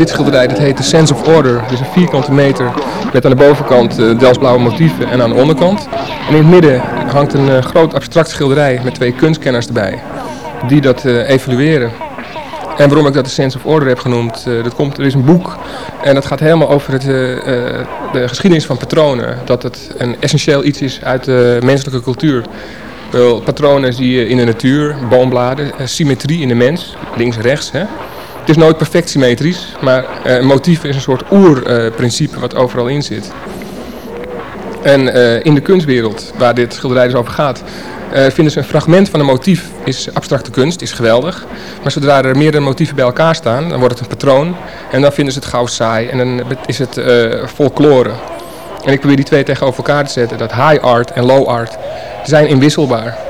dit schilderij dat heet The Sense of Order. Dus een vierkante meter met aan de bovenkant uh, Delsblauwe motieven en aan de onderkant. En in het midden hangt een groot abstract schilderij met twee kunstkenners erbij. Die dat evalueren. En waarom ik dat de Sense of Order heb genoemd, dat komt, er is een boek en dat gaat helemaal over het, de geschiedenis van patronen. Dat het een essentieel iets is uit de menselijke cultuur. Wel, patronen zie je in de natuur, boombladen, symmetrie in de mens, links-rechts. Is nooit perfect symmetrisch, maar uh, een motief is een soort oerprincipe wat overal in zit. En uh, in de kunstwereld, waar dit schilderij dus over gaat, vinden ze een fragment van een motief, is abstracte kunst, is geweldig. Maar zodra er meerdere motieven bij elkaar staan, dan wordt het een patroon. En dan vinden ze het gauw saai en dan is het folklore. En ik probeer die twee tegenover elkaar te zetten, dat high art en low art zijn inwisselbaar.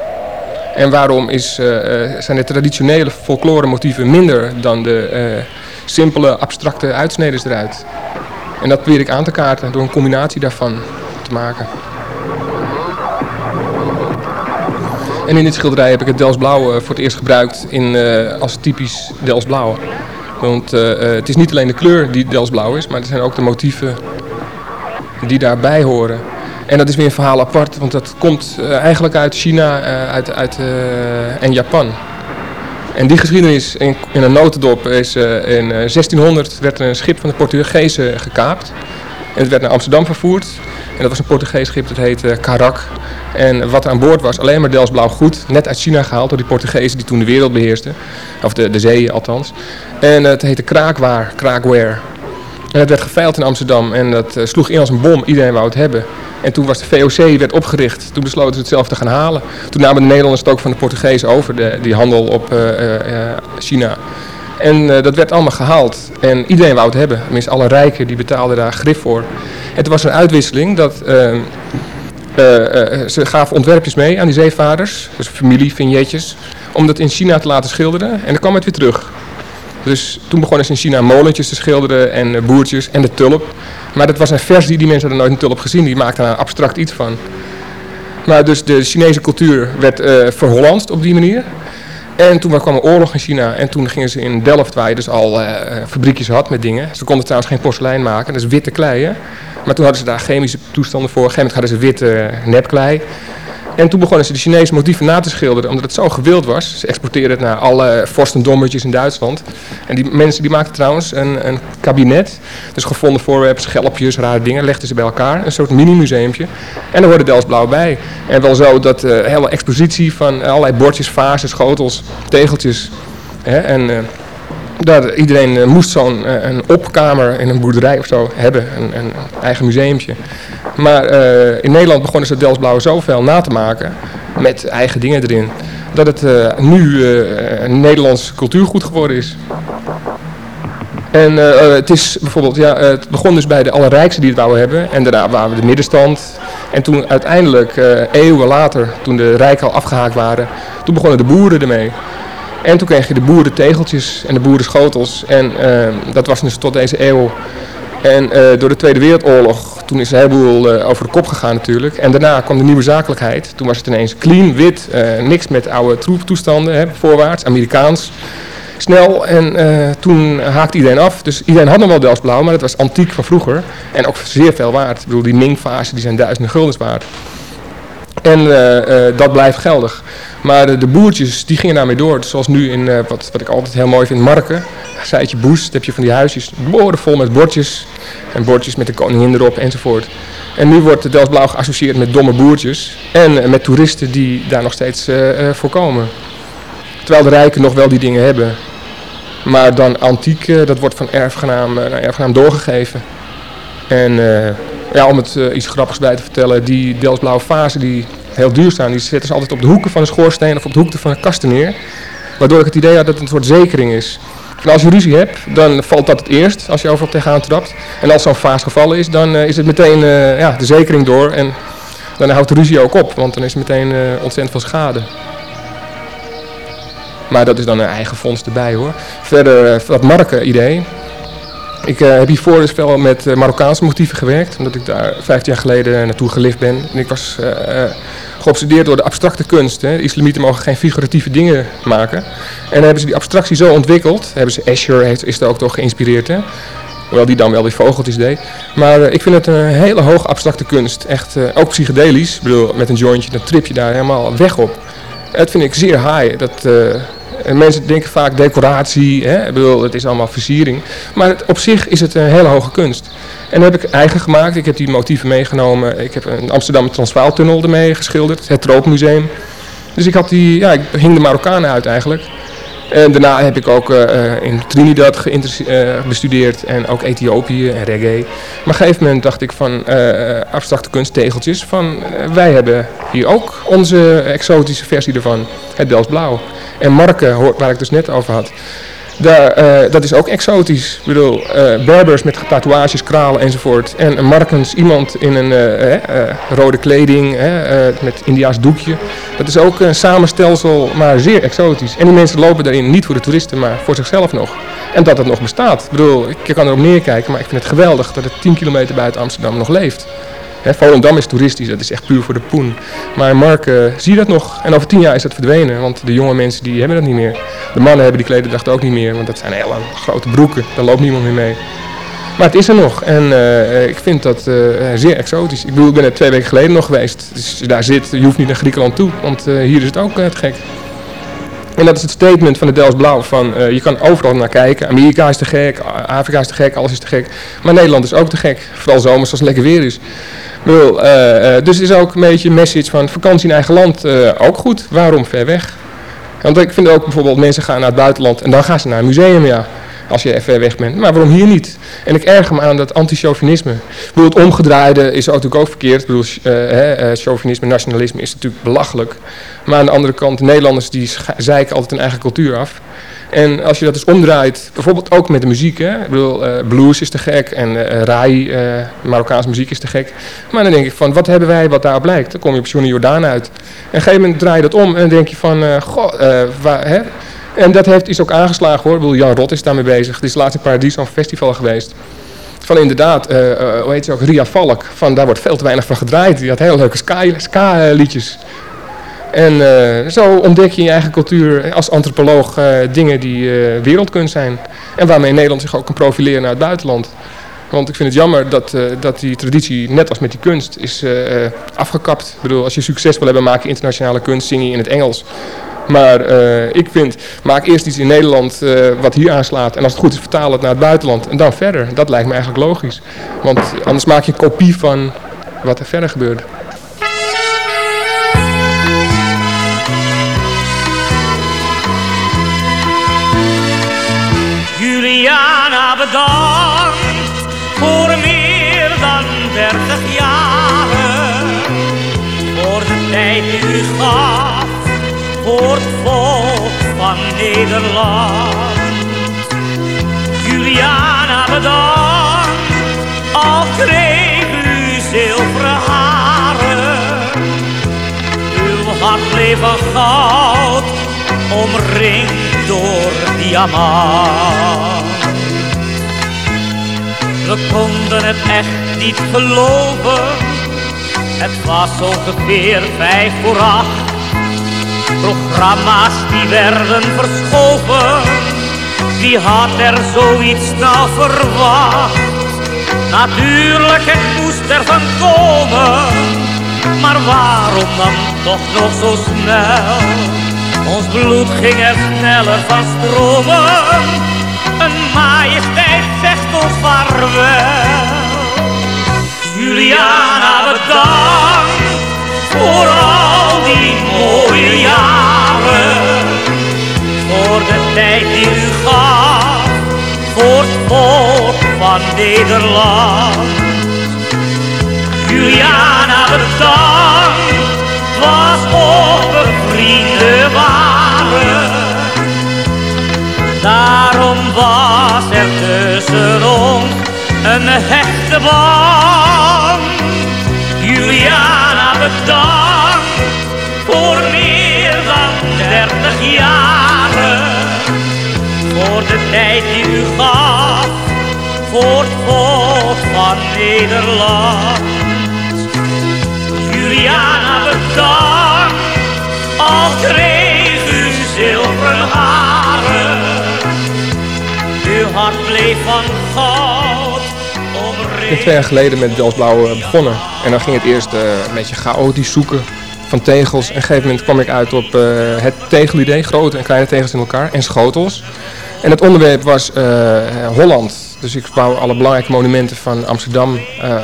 En waarom is, uh, zijn de traditionele folklore motieven minder dan de uh, simpele abstracte uitsneden eruit? En dat probeer ik aan te kaarten door een combinatie daarvan te maken. En in dit schilderij heb ik het Delsblauwe voor het eerst gebruikt in, als typisch Delsblauwe. Want het is niet alleen de kleur die Delsblauw is, maar het zijn ook de motieven die daarbij horen. En dat is weer een verhaal apart, want dat komt uh, eigenlijk uit China uh, uit, uit, uh, en Japan. En die geschiedenis in, in een notendop is in 1600 werd er een schip van de Portugezen gekaapt. En het werd naar Amsterdam vervoerd. En dat was een Portugees schip, dat heette Karak. En wat aan boord was, alleen maar Delsblauw goed, net uit China gehaald door die Portugezen die toen de wereld beheersten. Of de, de zee althans. En het heette kraakwaar, kraakware. En het werd geveild in Amsterdam en dat sloeg in als een bom. Iedereen wou het hebben. En toen was de VOC werd opgericht. Toen besloten ze het zelf te gaan halen. Toen namen de Nederlanders het ook van de Portugezen over, de, die handel op uh, uh, China. En dat werd allemaal gehaald. En iedereen wou het hebben. Tenminste, alle rijken die betaalden daar grif voor. Toen was een uitwisseling dat... ze gaven ontwerpjes mee aan die zeevaders, dus familie, vignetjes, om dat in China te laten schilderen. En dan kwam het weer terug. Dus toen begonnen ze in China molentjes te schilderen en boertjes en de tulp. Maar dat was een versie, die mensen hadden nooit een tulp gezien. Die maakten een abstract iets van. Maar dus de Chinese cultuur werd uh, op die manier. En toen kwam er oorlog in China. En toen gingen ze in Delft, waar je dus al uh, fabriekjes had met dingen. Ze konden trouwens geen porselein maken, dat is witte klei. Maar toen hadden ze daar chemische toestanden voor. Op hadden ze witte nepklei. En toen begonnen ze de Chinese motieven na te schilderen, omdat het zo gewild was. Ze exporteerden het naar alle vorstendommetjes in Duitsland. En die mensen die maakten trouwens een, een kabinet. Dus gevonden voorwerpen, schelpjes, rare dingen, legden ze bij elkaar. Een soort mini-museumpje. En er hoorde Delsblauw bij. En wel zo dat uh, hele expositie van allerlei bordjes, vazen, schotels, tegeltjes. Hè, en... Uh, dat iedereen uh, moest zo'n uh, een opkamer in een boerderij of zo hebben, een, een eigen museumpje. Maar uh, in Nederland begonnen ze Delsblauwe zoveel na te maken, met eigen dingen erin, dat het nu een Nederlands cultuurgoed geworden is. En het is bijvoorbeeld, ja, het begon dus bij de allerrijkste die het wouden hebben. En daarna waren we de middenstand. En toen uiteindelijk, eeuwen later, toen de rijken al afgehaakt waren, toen begonnen de boeren ermee. En toen kreeg je de boerentegeltjes en de boerenschotels. En uh, dat was dus tot deze eeuw. En uh, door de Tweede Wereldoorlog, toen is een heleboel uh, over de kop gegaan natuurlijk. En daarna kwam de nieuwe zakelijkheid. Toen was het ineens clean, wit, niks met oude troeptoestanden, hè, voorwaarts, Amerikaans. Snel en toen haakte iedereen af. Dus iedereen had nog wel Delsblauw, maar het was antiek van vroeger. En ook zeer veel waard. Ik bedoel, die Ming-fase die zijn duizenden guldens waard. En dat blijft geldig. Maar de, de, boertjes die gingen daarmee door. Zoals nu in, uh, wat, wat ik altijd heel mooi vind, Marken. Zijtje Boes, dan heb je van die huisjes boordevol met bordjes. En bordjes met de koningin erop enzovoort. En nu wordt het Delfts Blauw geassocieerd met domme boertjes. En uh, met toeristen die daar nog steeds uh, voorkomen. Terwijl de rijken nog wel die dingen hebben. Maar dan antiek, dat wordt van erfgenaam naar erfgenaam doorgegeven. En ja, om het iets grappigs bij te vertellen, die Delfts Blauwe fase die heel duur staan. Die zetten ze altijd op de hoeken van de schoorsteen of op de hoeken van de kasten neer. Waardoor ik het idee had dat het een soort zekering is. En als je ruzie hebt, dan valt dat het eerst als je overal tegenaan trapt. En als zo'n vaas gevallen is, dan uh, is het meteen uh, ja, de zekering door. En dan houdt de ruzie ook op, want dan is het meteen uh, ontzettend veel schade. Maar dat is dan een eigen fonds erbij hoor. Verder dat marken-idee. Ik heb hiervoor dus veel met Marokkaanse motieven gewerkt. Omdat ik daar 15 jaar geleden naartoe gelift ben. En ik was geobsedeerd door de abstracte kunst. Hè. De islamieten mogen geen figuratieve dingen maken. En dan hebben ze die abstractie zo ontwikkeld. Hebben ze Escher heeft, is er ook toch geïnspireerd. Hè. Hoewel die dan wel weer vogeltjes deed. Maar uh, ik vind het een hele hoog abstracte kunst. Echt, uh, ook psychedelisch. Ik bedoel, met een jointje, dan trip je daar helemaal weg op. Dat vind ik zeer high. Dat, uh, mensen denken vaak decoratie, hè? Bedoel, het is allemaal versiering. Maar op zich is het een hele hoge kunst. En dat heb ik eigen gemaakt. Ik heb die motieven meegenomen. Ik heb een Amsterdam Transvaaltunnel ermee geschilderd. Het Troopmuseum. Dus ik had die, ja, ik hing de Marokkanen uit eigenlijk. En daarna heb ik ook uh, in Trinidad uh, bestudeerd en ook Ethiopië en reggae. Maar op een gegeven moment dacht ik van uh, abstracte kunsttegeltjes van wij hebben hier ook onze exotische versie ervan, het Dels Blauw. En Marken, waar ik dus net over had, uh, dat is ook exotisch. Ik bedoel, uh, Berbers met tatoeages, kralen enzovoort. En Markens, iemand in een uh, rode kleding met Indiaas doekje. Dat is ook een samenstelsel, maar zeer exotisch. En die mensen lopen daarin niet voor de toeristen, maar voor zichzelf nog. En dat het nog bestaat. Ik bedoel, ik kan erop neerkijken, maar ik vind het geweldig dat het 10 kilometer buiten Amsterdam nog leeft. Volendam is toeristisch, dat is echt puur voor de poen. Maar Mark, uh, zie je dat nog? En over tien jaar is dat verdwenen, want de jonge mensen die hebben dat niet meer. De mannen hebben die klededracht ook niet meer, want dat zijn hele grote broeken. Daar loopt niemand meer mee. Maar het is er nog en uh, ik vind dat uh, zeer exotisch. Ik bedoel, ik ben er twee weken geleden nog geweest. Dus daar zit, je hoeft niet naar Griekenland toe, want hier is het ook het gek. En dat is het statement van de Dels Blauw van uh, je kan overal naar kijken. Amerika is te gek, Afrika is te gek, alles is te gek. Maar Nederland is ook te gek. Vooral zomers als het lekker weer is. Uh, uh, dus het is ook een beetje een message van vakantie in eigen land ook goed. Waarom ver weg? Want ik vind ook bijvoorbeeld mensen gaan naar het buitenland en dan gaan ze naar een museum, ja. Als je ver weg bent. Maar waarom hier niet? En ik erger me aan dat anti-chauvinisme. het omgedraaide is natuurlijk ook verkeerd. Ik bedoel, uh, chauvinisme, nationalisme is natuurlijk belachelijk. Maar aan de andere kant, de Nederlanders die zeiken altijd hun eigen cultuur af. En als je dat dus omdraait, bijvoorbeeld ook met de muziek. Hè? Ik bedoel, uh, blues is te gek en uh, rai, uh, Marokkaanse muziek is te gek. Maar dan denk ik van, wat hebben wij wat daarop lijkt? Dan kom je op Johnny Jordaan uit. En op een gegeven moment draai je dat om en dan denk je van, goh, waar, hè? En dat heeft, is ook aangeslagen hoor. Bedoel, Jan Rot is daarmee bezig. Het is laatst in Paradiso een festival geweest. Van inderdaad, uh, uh, hoe heet ze ook, Ria Valk. Van daar wordt veel te weinig van gedraaid. Die had hele leuke ska-liedjes. Ska en zo ontdek je je eigen cultuur als antropoloog dingen die wereldkunst zijn. En waarmee Nederland zich ook kan profileren naar het buitenland. Want ik vind het jammer dat, dat die traditie, net als met die kunst, is afgekapt. Ik bedoel, als je succes wil hebben, maak internationale kunst, zing je in het Engels. Maar uh, ik vind, maak eerst iets in Nederland uh, wat hier aanslaat. En als het goed is, vertaal het naar het buitenland. En dan verder. Dat lijkt me eigenlijk logisch. Want anders maak je een kopie van wat er verder gebeurt. Juliana, bedankt voor meer dan 30 jaren. Voor de tijd die u volk van Nederland. Juliana bedankt, al kreeg u zilveren haren. Uw hart bleef goud, omringd door diamant. We konden het echt niet geloven, het was ongeveer vijf voor acht Programma's die werden verschoven, wie had er zoiets nou verwacht? Natuurlijk, het moest ervan komen, maar waarom dan toch nog zo snel? Ons bloed ging er sneller van stromen, een majesteit zegt ons vaarwel. Juliana, bedankt voor mooie jaren. Voor de tijd die u gaf, voor het volk van Nederland. Juliana bedankt, was of we vrienden waren. Daarom was er tussen ons een hechte band. Juliana bedankt voor meer dan dertig jaren. Voor de tijd die u gaf, voor het volk van Nederland. Juliana bedankt dank. Al kreeg u zilveren haren. Uw hart bleef van goud Ik ben twee jaar geleden met Dels Blauw begonnen. En dan ging het eerst eh, een beetje chaotisch zoeken van tegels. En op een gegeven moment kwam ik uit op uh, het tegelidee, grote en kleine tegels in elkaar, en schotels. En het onderwerp was uh, Holland. Dus ik wou alle belangrijke monumenten van Amsterdam uh,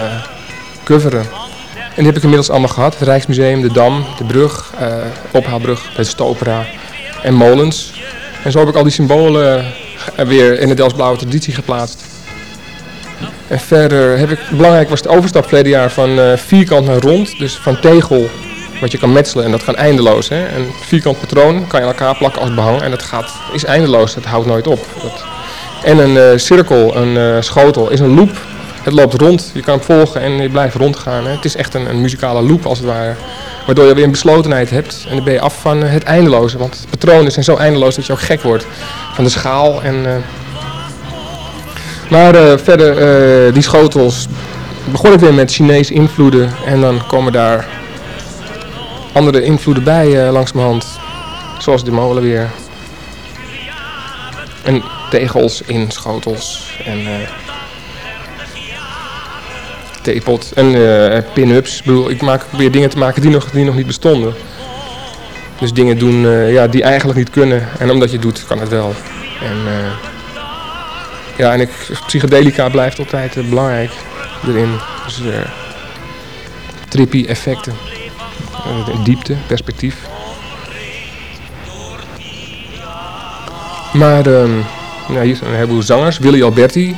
coveren. En die heb ik inmiddels allemaal gehad. Het Rijksmuseum, de Dam, de brug, ophaalbrug, het Stopera en molens. En zo heb ik al die symbolen weer in de Delftsblauwe traditie geplaatst. En verder heb ik, belangrijk was de overstap verleden jaar van vierkant naar rond. Dus van tegel wat je kan metselen en dat gaat eindeloos. Hè? Een vierkant patroon kan je aan elkaar plakken als behang en dat gaat, is eindeloos, dat houdt nooit op. Dat... En een uh, cirkel, een uh, schotel, is een loop. Het loopt rond, je kan hem volgen en je blijft rondgaan. Hè? Het is echt een, een, muzikale loop als het ware. Waardoor je weer een beslotenheid hebt en dan ben je af van uh, het eindeloze. Want patronen zijn zo eindeloos dat je ook gek wordt van de schaal. En, maar verder, die schotels begon ik weer met Chinese invloeden en dan komen daar andere invloeden bij uh, langs mijn hand. Zoals de molen weer. En tegels in schotels. En uh, theepot. En uh, pin-ups. Ik bedoel, ik maak, probeer dingen te maken die nog, die nog niet bestonden. Dus dingen doen ja, die eigenlijk niet kunnen. En omdat je het doet, kan het wel. En, ja, en ik, psychedelica blijft altijd belangrijk erin. Dus trippy effecten. Uh, diepte, perspectief. Maar nou, hier zijn een heleboel zangers. Willy Alberti,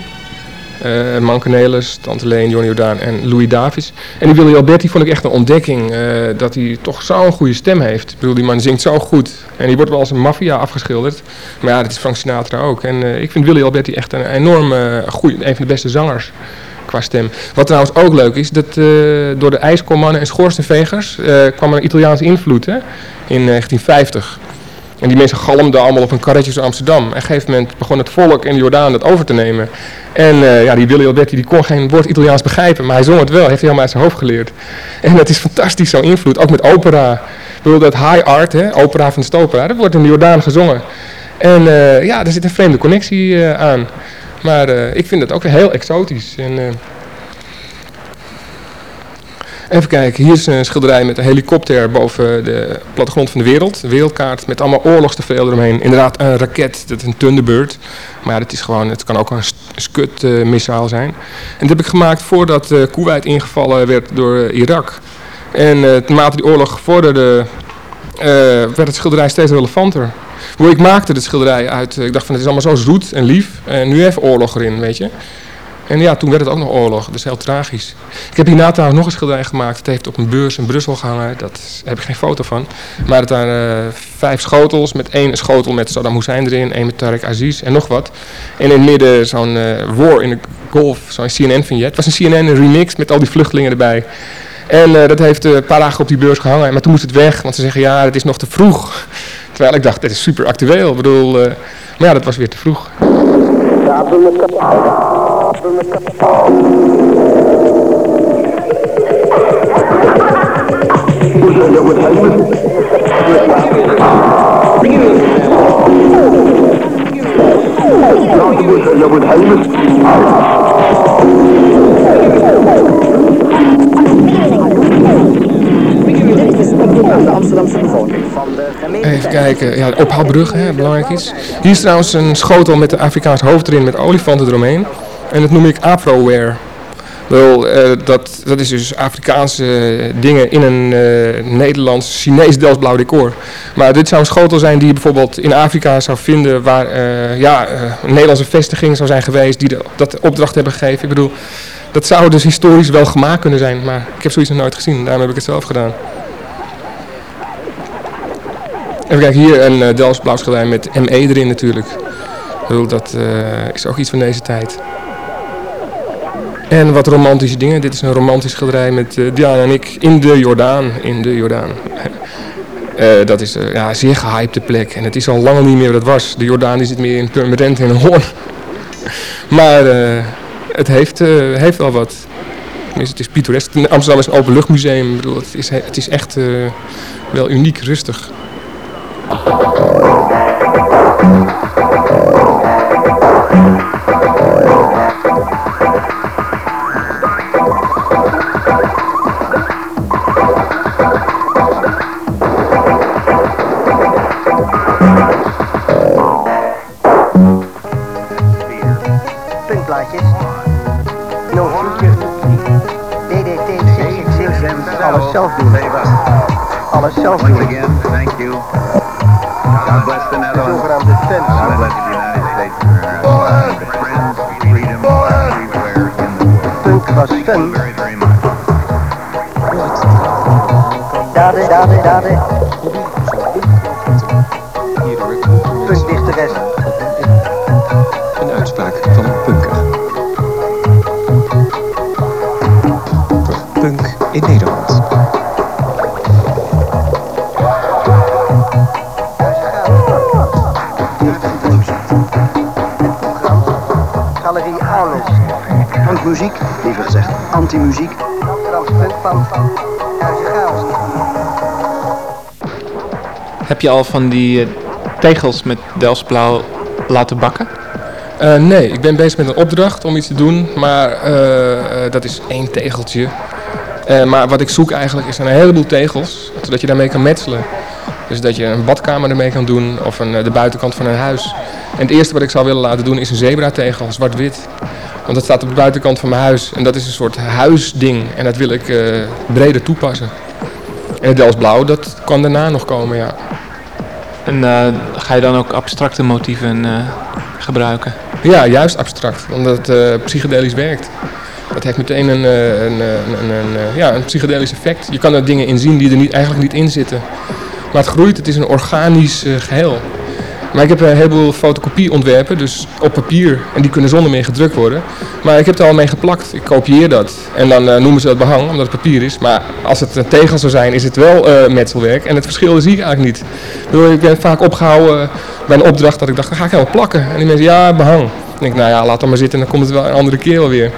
uh, Mankenelis, Tante Leen, Johnny Jordaan en Louis Davis. En die Willy Alberti vond ik echt een ontdekking. Uh, dat hij toch zo'n goede stem heeft. Ik bedoel, die man zingt zo goed. En die wordt wel als een maffia afgeschilderd. Maar ja, dat is Frank Sinatra ook. En ik vind Willy Alberti echt een enorm goede, een van de beste zangers qua stem. Wat trouwens ook leuk is, dat uh, door de ijskommannen en schoorsteenvegers uh, kwam er een Italiaanse invloed hè, in 1950. En die mensen galmden allemaal op hun karretjes in Amsterdam. En op een gegeven moment begon het volk in de Jordaan dat over te nemen. En ja, die Willy Alberti die kon geen woord Italiaans begrijpen, maar hij zong het wel, heeft hij helemaal uit zijn hoofd geleerd. En dat is fantastisch, zo'n invloed. Ook met opera. Ik bedoel, dat high art, hè, opera van de Stopera, dat wordt in de Jordaan gezongen. En ja, er zit een vreemde connectie aan. Maar uh, ik vind het ook heel exotisch. En, uh, even kijken, hier is een schilderij met een helikopter boven de plattegrond van de wereld. Een wereldkaart met allemaal oorlogsteveel eromheen. Inderdaad een raket, dat is een Thunderbird. Maar dat is gewoon, het kan ook een Scud-missaal zijn. En dat heb ik gemaakt voordat uh, ingevallen werd door Irak. En naarmate die oorlog vorderde, werd het schilderij steeds relevanter. Hoe ik maakte de schilderij uit, ik dacht van het is allemaal zo zoet en lief. En nu even oorlog erin, weet je. En ja, toen werd het ook nog oorlog, dus heel tragisch. Ik heb hierna trouwens nog een schilderij gemaakt. Het heeft op een beurs in Brussel gehangen. Daar heb ik geen foto van. Maar het waren uh, vijf schotels met één schotel met Saddam Hussein erin. één met Tarek Aziz en nog wat. En in het midden zo'n uh, war in de golf, zo'n CNN-vignet. Het was een CNN remix met al die vluchtelingen erbij. En dat heeft een paar dagen op die beurs gehangen. Maar toen moest het weg, want ze zeggen ja, het is nog te vroeg. Terwijl ik dacht, dit is super actueel. Ik bedoel, uh, maar ja, dat was weer te vroeg. De Amsterdamse bevolking. Even kijken, ja, ophaalbrug, hè, belangrijk is. Hier is trouwens een schotel met een Afrikaans hoofd erin met olifanten eromheen. En dat noem ik Afroware. Wel, uh, dat, dat is dus Afrikaanse dingen in een uh, Nederlands, Chinees Delftsblauw decor. Maar dit zou een schotel zijn die je bijvoorbeeld in Afrika zou vinden waar ja, een Nederlandse vestiging zou zijn geweest die dat opdracht hebben gegeven. Ik bedoel, dat zou dus historisch wel gemaakt kunnen zijn, maar ik heb zoiets nog nooit gezien. Daarom heb ik het zelf gedaan. Even kijken, hier een uh, Delfts blauw schilderij met ME erin natuurlijk. Dat uh, is ook iets van deze tijd. En wat romantische dingen. Dit is een romantisch schilderij met uh, Diana en ik in de Jordaan. In de Jordaan. dat is ja, een zeer gehypte plek. En het is al lang niet meer wat het was. De Jordaan zit meer in Purmerend en een hoorn. maar het heeft, heeft wel wat. Het is pittoresk. Amsterdam is een openluchtmuseum. Ik bedoel, het, is, het is echt wel uniek rustig. Zelf doen. Alles zelf doen. again, thank you. God bless the Netherlands. God bless the United States for uh, the friends, freedom everywhere in the world. Thank you very, very much. Daden, daden, daden. Anti-muziek. Heb je al van die eh, tegels met Delftsblauw laten bakken? Uh, nee, ik ben bezig met een opdracht om iets te doen, maar uh, uh, dat is één tegeltje. maar wat ik zoek eigenlijk is een heleboel tegels, zodat je daarmee kan metselen. Dus dat je een badkamer ermee kan doen of een, de buitenkant van een huis. En het eerste wat ik zou willen laten doen is een zebrategel, zwart-wit. Want dat staat op de buitenkant van mijn huis en dat is een soort huisding en dat wil ik breder toepassen. En het Delftsblauw, dat kan daarna nog komen, ja. En ga je dan ook abstracte motieven gebruiken? Ja, juist abstract, omdat het psychedelisch werkt. Dat heeft meteen een, een, een, een, ja, een psychedelisch effect. Je kan er dingen in zien die er niet, eigenlijk niet in zitten. Maar het groeit, het is een organisch geheel. Maar ik heb een heleboel fotocopieontwerpen, dus op papier. En die kunnen zonder meer gedrukt worden. Maar ik heb er al mee geplakt. Ik kopieer dat. En dan uh, noemen ze dat behang, omdat het papier is. Maar als het een tegel zou zijn, is het wel uh, metselwerk. En het verschil zie ik eigenlijk niet. Ik, ik ben vaak opgehouden bij een opdracht dat ik dacht, ga ik helemaal plakken. En die mensen, ja, behang. Dan denk ik, nou ja, laat dan maar zitten en dan komt het wel een andere keer wel weer.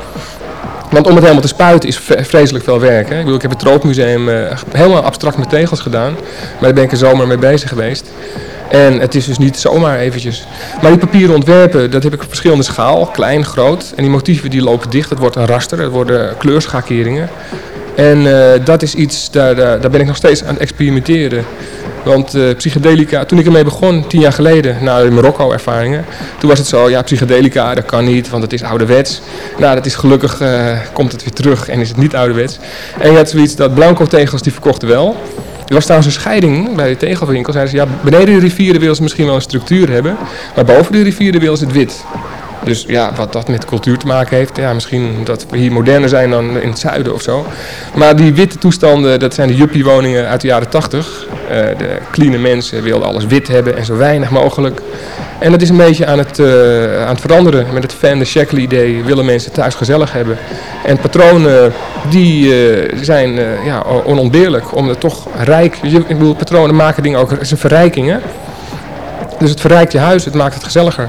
Want om het helemaal te spuiten is vreselijk veel werk. Hè? Ik, bedoel, ik heb het Troopmuseum uh, helemaal abstract met tegels gedaan. Maar daar ben ik er zomaar mee bezig geweest. En het is dus niet zomaar eventjes. Maar die papieren ontwerpen, dat heb ik op verschillende schaal. Klein, groot. En die motieven die lopen dicht. Het wordt een raster. Het worden kleurschakeringen. En uh, dat is iets, daar, daar, ben ik nog steeds aan het experimenteren. Want uh, psychedelica, toen ik ermee begon, tien jaar geleden, na de Marokko-ervaringen, toen was het zo, ja, psychedelica, dat kan niet, want het is ouderwets. Nou, dat is gelukkig, uh, komt het weer terug en is het niet ouderwets. En je had zoiets dat blanco-tegels, die verkochten wel. Er was trouwens een scheiding bij de tegelwinkel. Zeiden ze, ja, beneden de rivieren wil ze misschien wel een structuur hebben, maar boven de rivieren wil ze het wit. Dus ja, wat dat met cultuur te maken heeft, ja, misschien dat we hier moderner zijn dan in het zuiden of zo. Maar die witte toestanden, dat zijn de juppiewoningen uit de jaren 80. Uh, de clean mensen wilden alles wit hebben en zo weinig mogelijk. En dat is een beetje aan het, uh, aan het veranderen. Met het fan de Shackle idee willen mensen thuis gezellig hebben. En patronen die uh, zijn ja, onontbeerlijk, omdat toch rijk, ik bedoel, patronen maken dingen ook, het is een verrijking hè. Dus het verrijkt je huis, het maakt het gezelliger.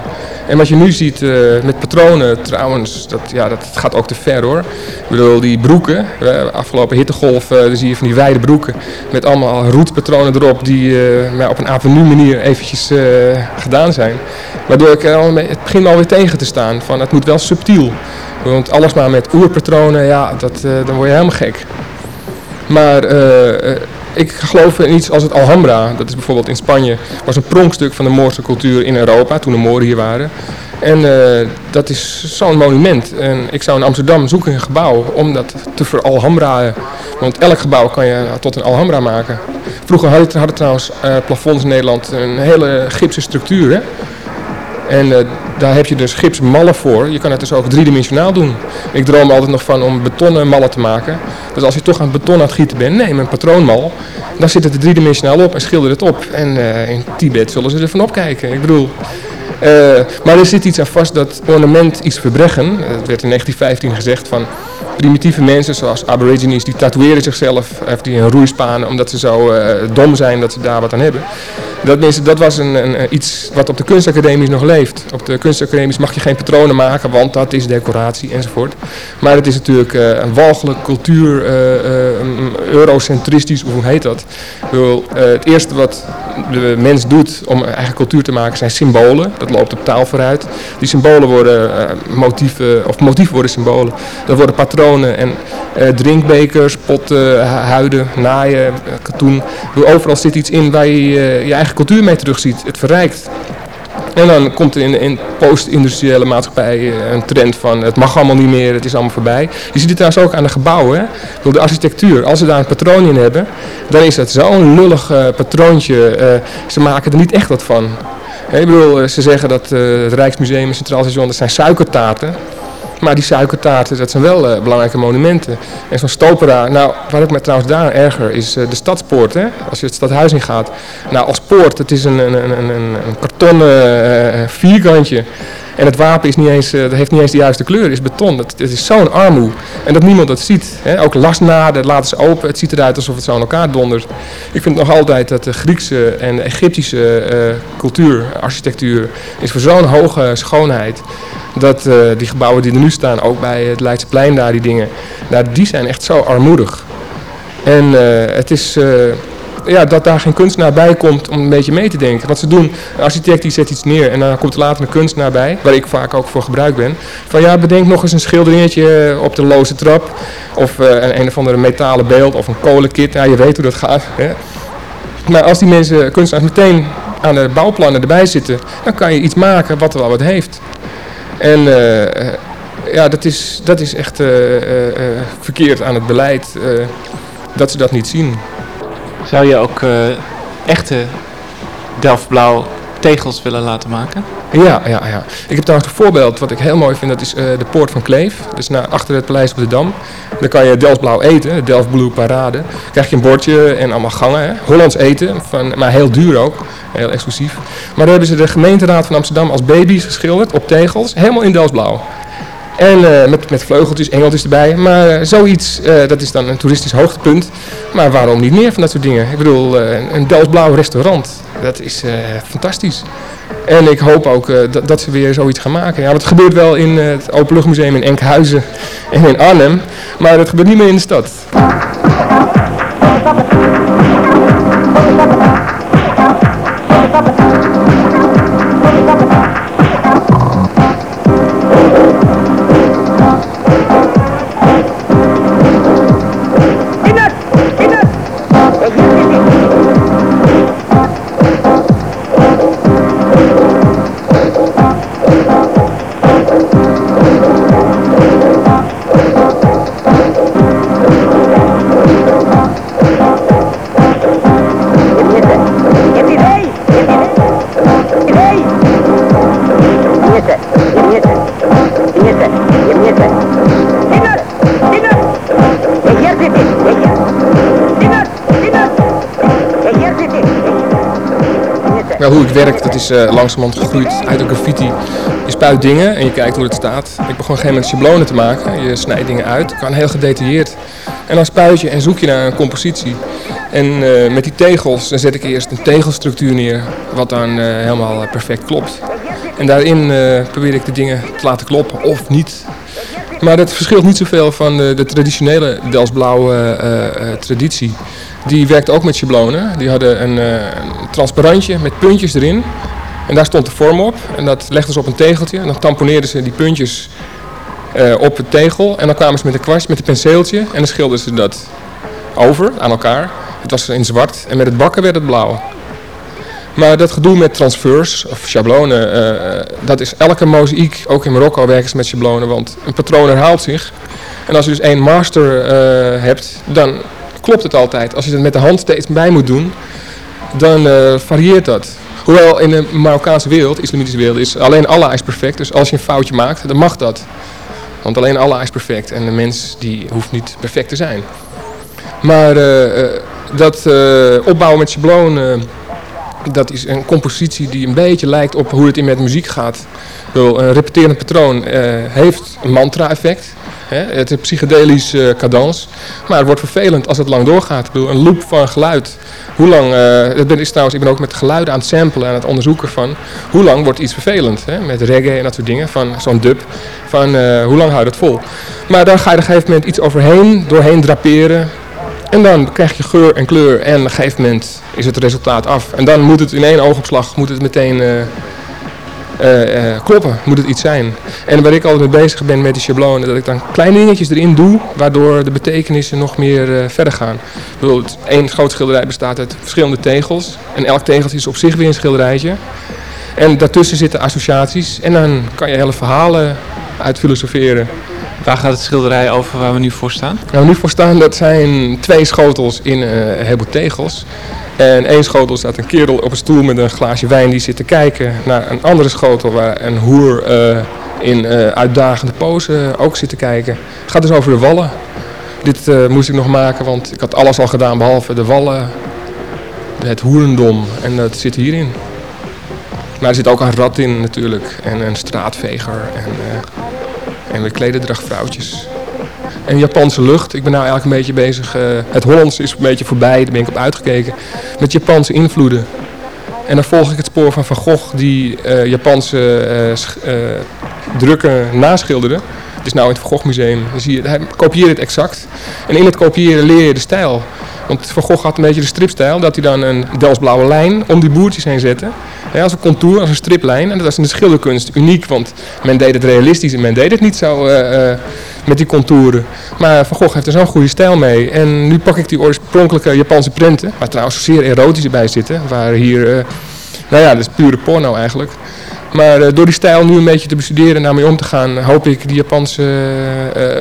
En wat je nu ziet uh, met patronen, trouwens, dat, ja, dat gaat ook te ver hoor. Ik bedoel, die broeken, afgelopen hittegolf, uh, dan zie je van die wijde broeken met allemaal roetpatronen erop die uh, op een avenue manier eventjes gedaan zijn. Waardoor ik het begint alweer tegen te staan van het moet wel subtiel. Want alles maar met oerpatronen, ja, dat, dan word je helemaal gek. Maar ik geloof in iets als het Alhambra, dat is bijvoorbeeld in Spanje, was een pronkstuk van de Moorse cultuur in Europa toen de Mooren hier waren. En uh, dat is zo'n monument. En ik zou in Amsterdam zoeken een gebouw om dat te veralhambraen. Want elk gebouw kan je tot een Alhambra maken. Vroeger hadden, hadden trouwens uh, plafonds in Nederland een hele gipsen structuur. Hè? En uh, daar heb je dus gipsmallen voor. Je kan het dus ook driedimensionaal doen. Ik droom altijd nog van om betonnen mallen te maken. Dus als je toch aan beton aan het gieten bent, neem een patroonmal. Dan zit het er driedimensionaal op en schilder het op. En uh, in Tibet zullen ze er van opkijken. Ik bedoel... Uh, maar er zit iets aan vast dat ornament iets verbreggen. Het werd in 1915 gezegd van primitieve mensen zoals aborigines die tatoeëren zichzelf of die een roeispaan omdat ze zo uh, dom zijn dat ze daar wat aan hebben. Dat, mensen, dat was een, een, iets wat op de kunstacademies nog leeft. Op de kunstacademies mag je geen patronen maken, want dat is decoratie enzovoort. Maar het is natuurlijk eh, een walgelijk cultuur, eh, eh, eurocentristisch, of hoe heet dat? Bedoel, eh, het eerste wat de mens doet om eigen cultuur te maken zijn symbolen. Dat loopt op taal vooruit. Die symbolen worden eh, motieven, of motieven worden symbolen. Dat worden patronen en eh, drinkbekers, potten, hu- huiden, naaien, katoen. Overal zit iets in waar je eh, je eigen cultuur mee terugziet. Het verrijkt. En dan komt er in, in post-industriële maatschappij eh, een trend van het mag allemaal niet meer, het is allemaal voorbij. Je ziet het trouwens ook aan de gebouwen. Hè? Bedoel, de architectuur, als ze daar een patroon in hebben, dan is het zo'n lullig eh, patroontje. eh, ze maken er niet echt wat van. Ik bedoel, ze zeggen dat eh, het Rijksmuseum en Centraal Station, dat zijn suikertaarten. Maar die suikertaarten, dat zijn wel eh, belangrijke monumenten. En zo'n stopera, nou, waar ik me trouwens daar erger, is eh, de stadspoort. Hè? Als je het stadhuis in gaat. Nou, als poort, het is een, een, een, een, een kartonnen eh, vierkantje. En het wapen is niet eens, dat heeft niet eens de juiste kleur, het is beton. Het, is zo'n armoe. En dat niemand dat ziet. Hè? Ook lasnaden, laten ze open. Het ziet eruit alsof het zo aan elkaar dondert. Ik vind nog altijd dat de Griekse en Egyptische eh, cultuur, architectuur, is voor zo'n hoge schoonheid. Dat eh, die gebouwen die er nu staan, ook bij het Leidseplein daar, die dingen, die zijn echt zo armoedig. En het is ja, dat daar geen kunstenaar bij komt om een beetje mee te denken. Wat ze doen, een architect die zet iets neer en dan komt er later een kunstenaar bij, waar ik vaak ook voor gebruikt ben. Van ja, bedenk nog eens een schilderingetje eh, op de loze trap. Of eh, een, een of andere metalen beeld of een kolenkit. Ja, je weet hoe dat gaat. Hè? Maar als die mensen, kunstenaars, meteen aan de bouwplannen erbij zitten, dan kan je iets maken wat wel wat heeft. En eh, ja, dat is, dat is echt verkeerd aan het beleid dat ze dat niet zien. Zou je ook eh, echte Delftblauw tegels willen laten maken? Ja, ja, ja. Ik heb trouwens een voorbeeld wat ik heel mooi vind. Dat is eh, de Poort van Kleef. Dus naar achter het paleis op de Dam. Dan kan je Delftblauw eten, de Delft Blue Parade. Dan krijg je een bordje en allemaal gangen. Hè. Hollands eten, van, maar heel duur ook. Heel exclusief. Maar daar hebben ze de gemeenteraad van Amsterdam als baby's geschilderd op tegels. Helemaal in Delftblauw. En eh, met, met vleugeltjes, engeltjes erbij. Maar eh, zoiets, eh, dat is dan een toeristisch hoogtepunt. Maar waarom niet meer van dat soort dingen? Ik bedoel, een- Delftblauw restaurant. Dat is fantastisch. En ik hoop ook dat, dat ze weer zoiets gaan maken. Ja, het gebeurt wel in het Openluchtmuseum in Enkhuizen en in Arnhem. Maar het gebeurt niet meer in de stad. Het is eh langzamerhand gegroeid uit een graffiti. Je spuit dingen en je kijkt hoe het staat. Ik begon op een gegeven schablonen te maken. Je snijdt dingen uit, kan heel gedetailleerd. En dan spuit je en zoek je naar een compositie. En eh, met die tegels dan zet ik eerst een tegelstructuur neer, wat dan eh, helemaal perfect klopt. En daarin probeer ik de dingen te laten kloppen of niet. Maar dat verschilt niet zoveel van de, de traditionele Delsblauwe traditie. Die werkte ook met schablonen. Die hadden een, eh, een transparantje met puntjes erin. En daar stond de vorm op. En dat legden ze op een tegeltje. En dan tamponeerden ze die puntjes eh, op het tegel. En dan kwamen ze met een kwast, met een penseeltje. En dan schilderden ze dat over aan elkaar. Het was in zwart. En met het bakken werd het blauw. Maar dat gedoe met transfers of schablonen, eh, dat is elke mozaïek, ook in Marokko werken ze met schablonen, want een patroon herhaalt zich. En als je dus één master hebt, dan klopt het altijd. Als je het met de hand steeds bij moet doen, dan eh, varieert dat. Hoewel in de Marokkaanse wereld, islamitische wereld, is alleen Allah is perfect. Dus als je een foutje maakt, dan mag dat. Want alleen Allah is perfect en de mens die hoeft niet perfect te zijn. Maar eh, eh, dat opbouwen met schabloon, eh, dat is een compositie die een beetje lijkt op hoe het in met muziek gaat. Ik een repeterend patroon eh, heeft een mantra-effect. Het is een psychedelisch eh cadans. Maar het wordt vervelend als het lang doorgaat. Ik bedoel, een loop van geluid Hoe lang, eh, dat ben, is trouwens, ik ben ook met geluiden aan het samplen, aan het onderzoeken van hoe lang wordt iets vervelend. Met reggae en dat soort dingen, van zo'n dub. Van eh, hoe lang houdt het vol. Maar dan ga je op een gegeven moment iets overheen, doorheen draperen. En dan krijg je geur en kleur en op een gegeven moment is het resultaat af. En dan moet het in één oogopslag moet het meteen eh, eh, eh, kloppen, moet het iets zijn. En waar ik altijd mee bezig ben met die schablonen, dat ik dan kleine dingetjes erin doe, waardoor de betekenissen nog meer verder gaan. Bijvoorbeeld, één groot schilderij bestaat uit verschillende tegels. En elk tegeltje is op zich weer een schilderijtje. En daartussen zitten associaties. En dan kan je hele verhalen uit filosoferen. Waar gaat het schilderij over waar we nu voor staan? Nou, nu voor staan, dat zijn twee schotels in heleboel tegels. En één schotel staat een kerel op een stoel met een glaasje wijn die zit te kijken naar een andere schotel waar een hoer eh, in eh, uitdagende pose ook zit te kijken. Het gaat dus over de wallen. Dit moest ik nog maken, want ik had alles al gedaan behalve de wallen, het hoerendom en dat zit hierin. Maar er zit ook een rat in natuurlijk en een straatveger en, en weer klederdrachtvrouwtjes. En Japanse lucht. Ik ben nou eigenlijk een beetje bezig. eh, het Hollands is een beetje voorbij, daar ben ik op uitgekeken. Met Japanse invloeden. En dan volg ik het spoor van Van Gogh, die eh, Japanse eh, drukken naschilderde. Het is nou in het Van Gogh Museum. Zie je, hij kopieert het exact. En in het kopiëren leer je de stijl. Want Van Gogh had een beetje de stripstijl, dat hij dan een Delftsblauwe lijn om die boertjes heen zette. Als een contour, als een striplijn. En dat was in de schilderkunst uniek, want men deed het realistisch en men deed het niet zo eh, eh, met die contouren. Maar Van Gogh heeft er zo'n goede stijl mee. En nu pak ik die oorspronkelijke Japanse prenten, waar trouwens zeer erotische bij zitten. Waar hier, eh, nou ja, dat is pure porno eigenlijk. Maar door die stijl nu een beetje te bestuderen en daarmee om te gaan, hoop ik die Japanse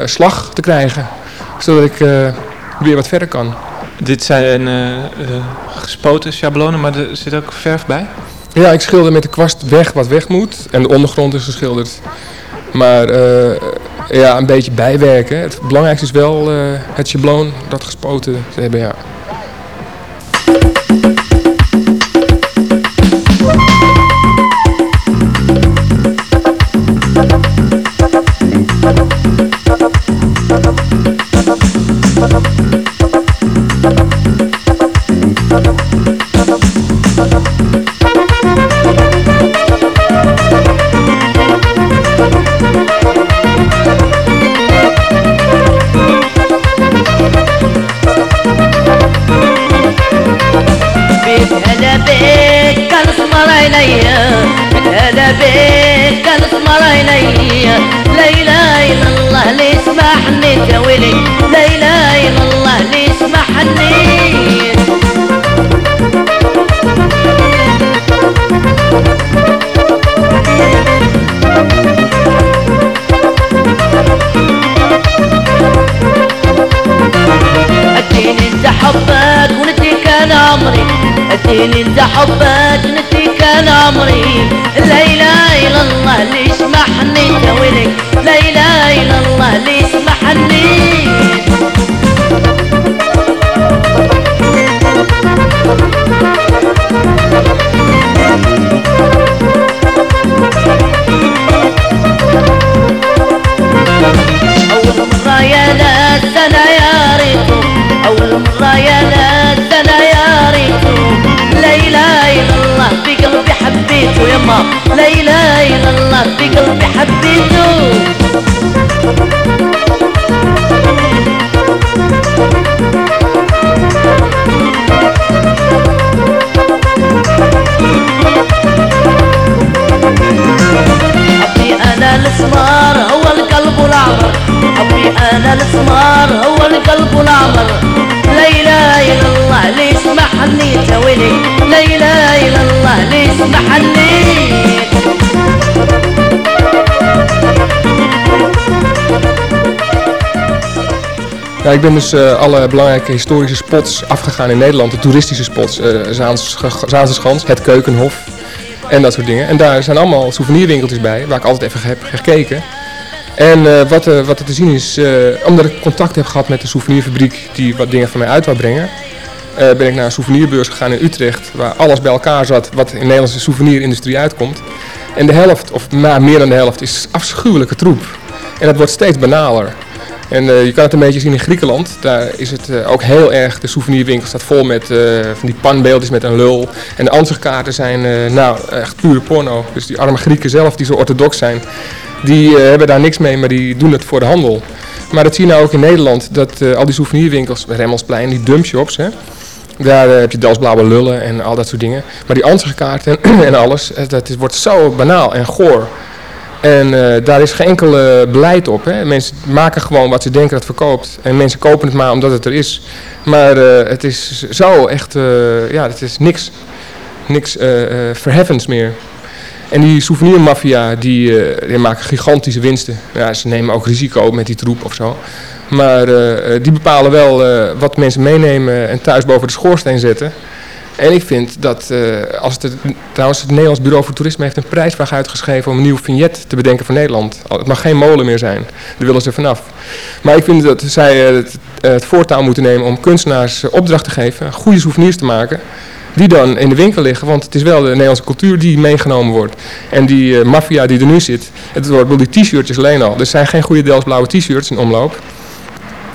slag te krijgen. Zodat ik weer wat verder kan. Dit zijn eh, eh, gespoten schablonen, maar er zit ook verf bij. Ja, ik schilder met de kwast weg wat weg moet. En de ondergrond is geschilderd. Maar eh, ja, een beetje bijwerken. Het belangrijkste is wel het schabloon dat gespoten te hebben, ja. طلع ليا لا اله الا الله لي اسمحني تاويلي لا اله الا الله لي اسمحني أديني انت حبك ونتيك أنا عمري. أديني انت حبك نتيك كان عمري لا إله إلا الله اللي يسمحني تاويلك لا إله إلا الله اللي يسمحني. أول مرة يا ناس أنا يا ريتو. أول مرة يا ناس في قلبي حبيته يما لا إله إلا الله في قلبي حبيته حبي أنا الاسمار هو القلب الأعمر. حبي انا الاسمار هو القلب الاعمر لا اله الا الله اللي يسمحني تاويلي لا اله الا الله اللي يسمحني Ja, ik ben dus eh, alle belangrijke historische spots afgegaan in Nederland. De toeristische spots. eh Zaans, Zaanse Schans, het Keukenhof en dat soort dingen. En daar zijn allemaal souvenirwinkeltjes bij, waar ik altijd even heb gekeken. En eh, wat, eh, wat er te zien is, eh, omdat ik contact heb gehad met de souvenirfabriek die wat dingen van mij uit wou brengen, ben ik naar een souvenirbeurs gegaan in Utrecht, waar alles bij elkaar zat wat in de Nederlandse souvenirindustrie uitkomt. En de helft, of maar meer dan de helft, is afschuwelijke troep. En dat wordt steeds banaler. En je kan het een beetje zien in Griekenland. Daar is het ook heel erg, de souvenirwinkel staat vol met van die panbeeldjes met een lul. En de ansichtkaarten zijn nou echt pure porno. Dus die arme Grieken zelf, die zo orthodox zijn, die eh, hebben daar niks mee, maar die doen het voor de handel. Maar dat zie je nou ook in Nederland, dat eh, al die souvenirwinkels, Remmelsplein, die dumpshops, hè. Daar eh, heb je Dalsblauwe lullen en al dat soort dingen. Maar die ansichtkaarten en, alles, dat is, wordt zo banaal en goor. En daar is geen enkel beleid op. Hè. Mensen maken gewoon wat ze denken dat verkoopt. En mensen kopen het maar omdat het er is. Maar het is zo echt, ja, het is niks, niks verheffends meer. En die souvenirmafia, die, eh, die maken gigantische winsten. Ja, ze nemen ook risico met die troep of zo. Maar eh, eh, die bepalen wel wat mensen meenemen en thuis boven de schoorsteen zetten. En ik vind dat, als het, trouwens het Nederlands Bureau voor Toerisme heeft een prijsvraag uitgeschreven om een nieuw vignet te bedenken voor Nederland. Het mag geen molen meer zijn, daar willen ze vanaf. Maar ik vind dat zij het, het voortouw moeten nemen om kunstenaars opdracht te geven, goede souvenirs te maken. Die dan in de winkel liggen, want het is wel de Nederlandse cultuur die meegenomen wordt. En die eh, maffia die er nu zit, het wordt die t-shirtjes alleen al. Er zijn geen goede Delftsblauwe t-shirts in omloop.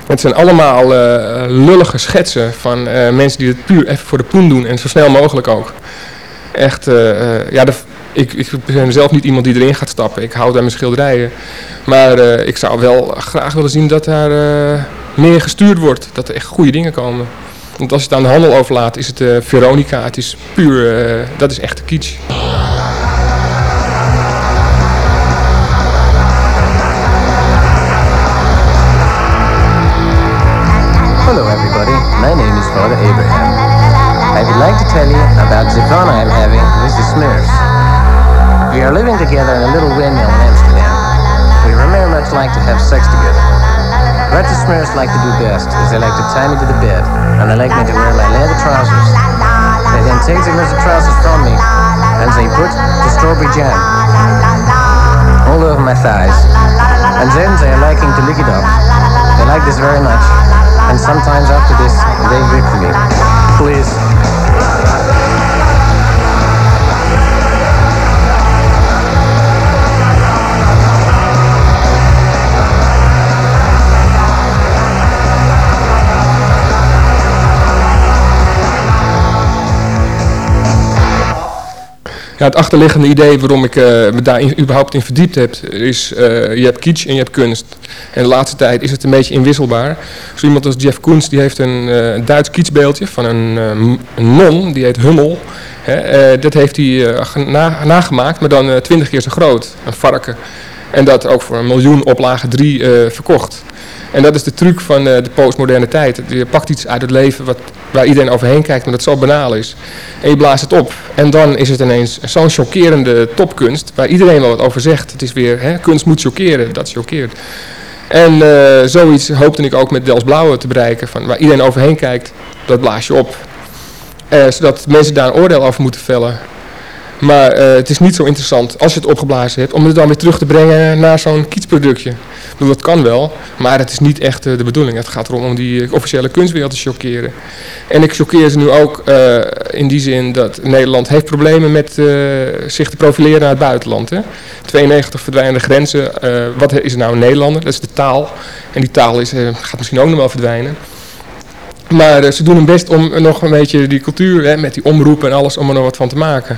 Het zijn allemaal eh, lullige schetsen van eh, mensen die het puur even voor de poen doen en zo snel mogelijk ook. Echt, ja, de, ik, ik ben zelf niet iemand die erin gaat stappen. Ik hou bij mijn schilderijen. Maar ik zou wel graag willen zien dat daar meer gestuurd wordt. Dat er echt goede dingen komen. Want als je het aan de handel overlaat, is het eh, Veronica. Het is puur, eh, dat is echt kitsch. Like to do best is they like to tie me to the bed, and they like me to wear my leather trousers. They then take the leather trousers from me, and they put the strawberry jam all over my thighs. And then they are liking to lick it up. They like this very much. And sometimes after this, they whip me. Please. Ja, het achterliggende idee waarom ik eh, me daar überhaupt in verdiept heb, is uh, je hebt kitsch en je hebt kunst. En de laatste tijd is het een beetje inwisselbaar. Zo iemand als Jeff Koens, die heeft een uh, Duits kitschbeeldje van een, uh, non, die heet Hummel. Hè, uh, dat heeft hij na, nagemaakt, maar dan twintig keer zo groot, een varken. En dat ook voor een miljoen oplagen drie verkocht. En dat is de truc van uh, de postmoderne tijd. Je pakt iets uit het leven wat, waar iedereen overheen kijkt, maar dat zo banaal is. En je blaast het op. En dan is het ineens zo'n chockerende topkunst, waar iedereen wel wat over zegt. Het is weer, hè, kunst moet chockeren, dat choqueert. En uh, zoiets hoopte ik ook met Dels Blauwe te bereiken, van waar iedereen overheen kijkt, dat blaas je op. Uh, zodat mensen daar een oordeel over moeten vellen. Maar uh, het is niet zo interessant als je het opgeblazen hebt, om het dan weer terug te brengen naar zo'n kietsproductje. Dat kan wel, maar het is niet echt uh, de bedoeling. Het gaat erom om die officiële kunstwereld te chockeren. En ik choqueer ze nu ook in die zin dat Nederland heeft problemen met zich te profileren naar het buitenland. Hè? 92 verdwijnende grenzen. wat is er nou een Nederlander? Dat is de taal. En die taal is, gaat misschien ook nog wel verdwijnen. Maar uh, ze doen hun best om nog een beetje die cultuur, hè, met die omroepen en alles, om er nog wat van te maken.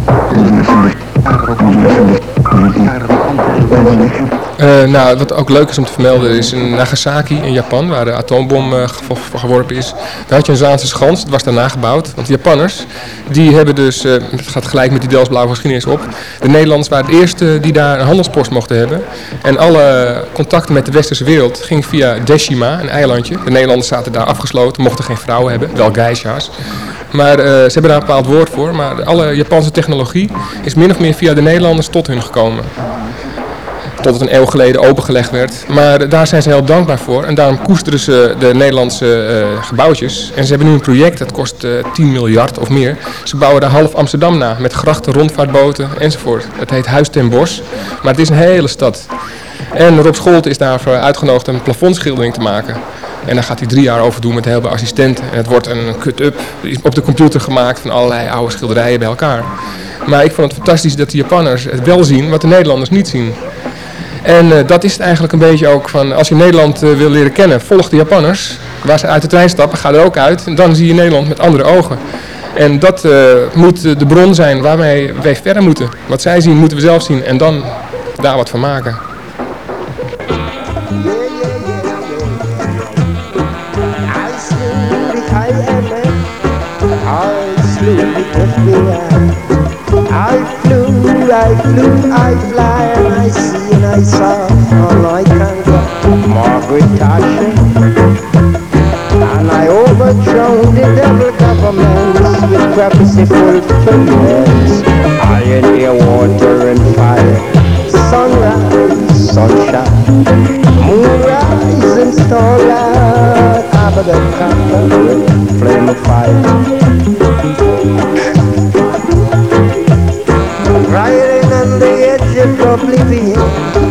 Eh, nou, wat ook leuk is om te vermelden is in Nagasaki in Japan, waar de atoombom eh, gevo- geworpen is. Daar had je een Zaanse schans, het was daarna gebouwd. Want de Japanners, die hebben dus, eh, het gaat gelijk met die Delsblauwe geschiedenis op. De Nederlanders waren het eerste die daar een handelspost mochten hebben. En alle contacten met de westerse wereld gingen via Deshima, een eilandje. De Nederlanders zaten daar afgesloten, mochten geen vrouwen hebben, wel geisha's. Maar eh, ze hebben daar een bepaald woord voor. Maar alle Japanse technologie is min of meer via de Nederlanders tot hun gekomen tot het een eeuw geleden opengelegd werd. Maar daar zijn ze heel dankbaar voor. En daarom koesteren ze de Nederlandse eh, gebouwtjes. En ze hebben nu een project, dat kost eh 10 miljard of meer. Ze bouwen daar half Amsterdam na, met grachten, rondvaartboten enzovoort. Het heet Huis ten Bosch, maar het is een hele stad. En Rob Scholte is daarvoor uitgenodigd een plafondschildering te maken. En daar gaat hij drie jaar over doen met heel veel assistenten. En het wordt een cut-up op de computer gemaakt van allerlei oude schilderijen bij elkaar. Maar ik vond het fantastisch dat de Japanners het wel zien wat de Nederlanders niet zien. En eh, dat is eigenlijk een beetje ook van, als je Nederland eh, wil leren kennen, volg de Japanners. Waar ze uit de trein stappen, ga er ook uit. En dan zie je Nederland met andere ogen. En dat eh, moet de bron zijn waarmee wij verder moeten. Wat zij zien, moeten we zelf zien. En dan daar wat van maken. I flew, I flew, I fly, and I see and I saw all I can go. Margaret Thatcher, and I overthrow the devil governments with prophecy fulfillments. Iron, air, water, and fire. Sunrise, sunshine, moonrise and starlight. Abaddon, conquer, flame of fire. Riding on the edge of oblivion,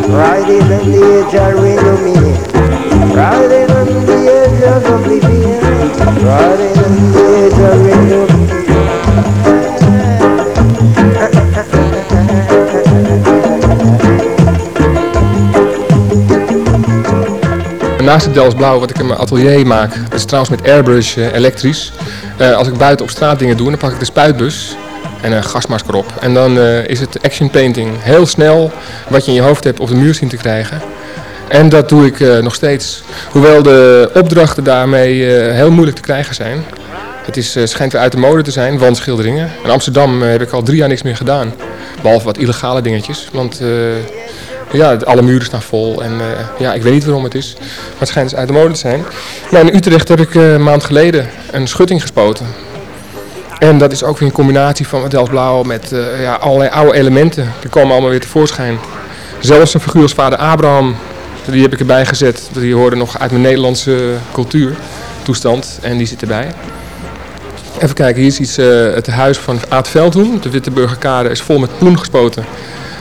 riding on the edge of renewal. Riding on the edge of oblivion, riding on the edge of renewal. Naast het Dels Blauw, wat ik in mijn atelier maak, dat is trouwens met airbrush eh, elektrisch. Eh, als ik buiten op straat dingen doe, dan pak ik de spuitbus en een gasmasker op. En dan eh, is het action painting heel snel wat je in je hoofd hebt op de muur zien te krijgen. En dat doe ik eh, nog steeds. Hoewel de opdrachten daarmee heel moeilijk te krijgen zijn. Het is, schijnt weer uit de mode te zijn, wandschilderingen. In Amsterdam heb ik al drie jaar niks meer gedaan. Behalve wat illegale dingetjes. Want ja, alle muren staan vol. En eh, ja, ik weet niet waarom het is. Maar het dus uit de mode te zijn. Maar in Utrecht heb ik eh, een maand geleden een schutting gespoten. En dat is ook weer een combinatie van het Delft-Blauw met eh, ja, allerlei oude elementen. Die komen allemaal weer tevoorschijn. Zelfs een figuur als vader Abraham, die heb ik erbij gezet. Die hoorde nog uit mijn Nederlandse cultuurtoestand en die zit erbij. Even kijken, hier is iets, het huis van Aad Veldhoen. De Witteburgerkade is vol met poen gespoten.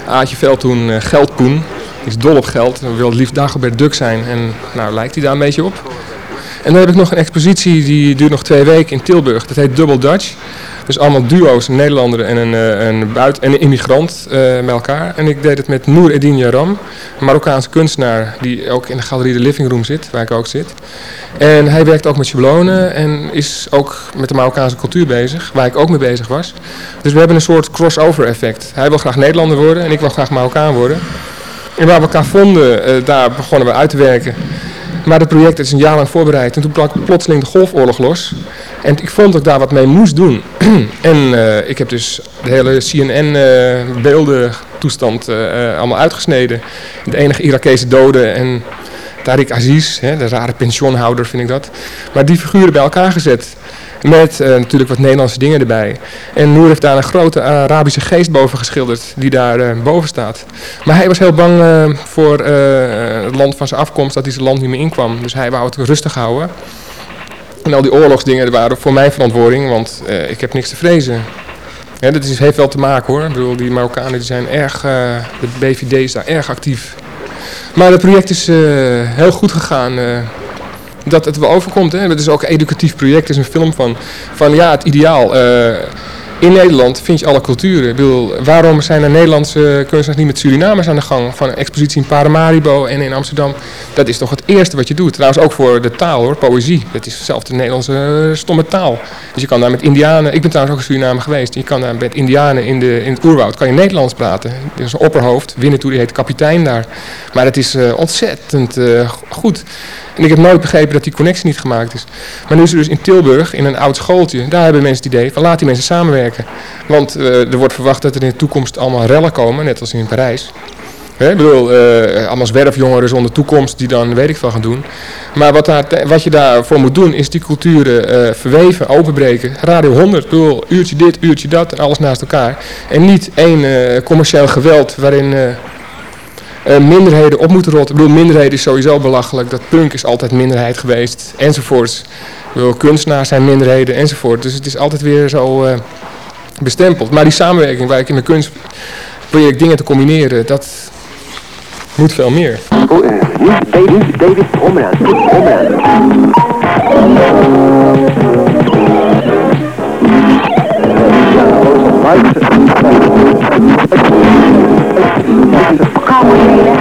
Aadje Veldhoen, eh, geldpoen. Is dol op geld. Wil het liefst Dagobert Duck zijn. En nou lijkt hij daar een beetje op. En dan heb ik nog een expositie die duurt nog twee weken in Tilburg. Dat heet Double Dutch. Dus allemaal duo's, een Nederlander en een, eh, buiten, en immigrant eh, met elkaar. En ik deed het met Noor Edin Yaram, Marokkaanse kunstenaar die ook in de galerie de Living Room zit, waar ik ook zit. En hij werkt ook met schablonen en is ook met de Marokkaanse cultuur bezig, waar ik ook mee bezig was. Dus we hebben een soort crossover effect. Hij wil graag Nederlander worden en ik wil graag Marokkaan worden. En waar we elkaar vonden, eh, daar begonnen we uit te werken. Maar het project is een jaar lang voorbereid en toen brak plotseling de golfoorlog los. En ik vond dat ik daar wat mee moest doen. en eh, ik heb dus de hele CNN-beelden toestand eh, allemaal uitgesneden. De enige Irakese dode en Tariq Aziz, hè, de rare pensioenhouder vind ik dat. Maar die figuren bij elkaar gezet. Met eh, natuurlijk wat Nederlandse dingen erbij. En Noor heeft daar een grote Arabische geest boven geschilderd, die daar eh, boven staat. Maar hij was heel bang eh, voor het land van zijn afkomst, dat hij zijn land niet meer inkwam. Dus hij wou het rustig houden. En al die oorlogsdingen waren voor mijn verantwoording, want ik heb niks te vrezen. Dat heeft wel te maken hoor. Ik bedoel, die Marokkanen die zijn erg, de BVD is daar erg actief. Maar het project is heel goed gegaan. Dat het wel overkomt. Hè. Het is ook een educatief project. Er is een film van, van ja, het ideaal. eh, in Nederland vind je alle culturen. Ik waarom zijn er Nederlandse kunstenaars niet met Surinamers aan de gang? Van een expositie in Paramaribo en in Amsterdam. Dat is toch het eerste wat je doet. Trouwens ook voor de taal hoor, poëzie. Dat is zelfs de Nederlandse eh, stomme taal. Dus je kan daar met Indianen, ik ben trouwens ook in Suriname geweest. Je kan daar met Indianen in, de, in het oerwoud, kan je Nederlands praten. Er is een opperhoofd, Winnetou, die heet kapitein daar. Maar het is eh, ontzettend goed. En ik heb nooit begrepen dat die connectie niet gemaakt is. Maar nu is er dus in Tilburg, in een oud schooltje, daar hebben mensen het idee van laat die mensen samenwerken. Want eh, er wordt verwacht dat er in de toekomst allemaal rellen komen, net als in Parijs. Hè, ik bedoel, eh, allemaal zwerfjongeren zonder toekomst die dan weet ik veel gaan doen. Maar wat, daar, wat je daarvoor moet doen is die culturen eh, verweven, openbreken. Radio 100, ik bedoel, uurtje dit, uurtje dat en alles naast elkaar. En niet één commercieel geweld waarin eh, eh, minderheden op moeten rotten. Ik bedoel, minderheden is sowieso belachelijk. Dat punk is altijd minderheid geweest, enzovoorts. Bedoel, kunstenaars zijn minderheden, enzovoort. Dus het is altijd weer zo eh, bestempeld. Maar die samenwerking waar ik in mijn kunst dingen te combineren, dat moet veel meer. David إقام الليلة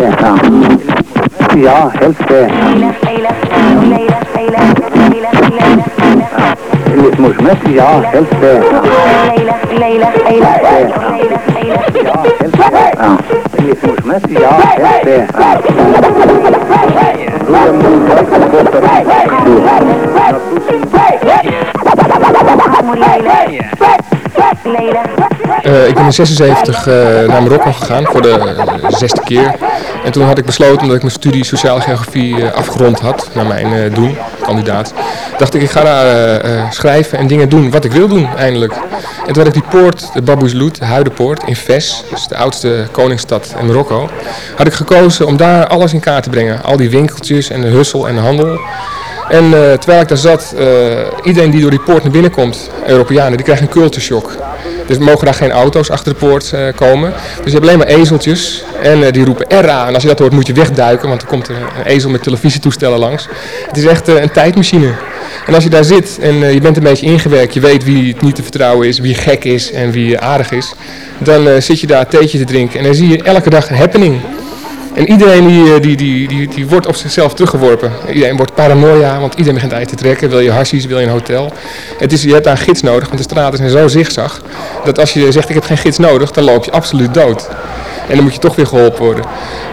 إقام الليلة يا هيلث ليلة ليلة ليلة ليلة ليلة ليلة اللي اسمه جماتي يا هيلث ليلة ليلة ليلة ليلة ليلة اللي اسمه جماتي يا هيلث Eh, ik ben in 76 eh, naar Marokko gegaan voor de eh, zesde keer. En toen had ik besloten, omdat ik mijn studie sociale geografie afgerond had, naar mijn doen, kandidaat, dacht ik, ik ga daar schrijven en dingen doen wat ik wil doen, eindelijk. En toen had ik die poort, de Babouzoud, de Huidenpoort, in Fes, dat is de oudste koningsstad in Marokko, had ik gekozen om daar alles in kaart te brengen. Al die winkeltjes en de hussel en de handel. En terwijl ik daar zat, iedereen die door die poort naar binnen komt, Europeanen, die krijgt een culture shock. Dus mogen daar geen auto's achter de poort eh, komen. Dus je hebt alleen maar ezeltjes en eh, die roepen RA. En als je dat hoort moet je wegduiken, want er komt er een ezel met televisietoestellen langs. Het is echt eh, een tijdmachine. En als je daar zit en je bent een beetje ingewerkt, je weet wie niet te vertrouwen is, wie gek is en wie aardig is. Dan zit je daar theetje te drinken en dan zie je elke dag een happening. En iedereen die, eh, die, die, die, die wordt op zichzelf teruggeworpen. Iedereen wordt paranoia, want iedereen begint uit te trekken. Wil je hashies, wil je een hotel. Het is, je hebt daar een gids nodig, want de straten zijn zo zigzag. Dat als je zegt ik heb geen gids nodig, dan loop je absoluut dood. En dan moet je toch weer geholpen worden.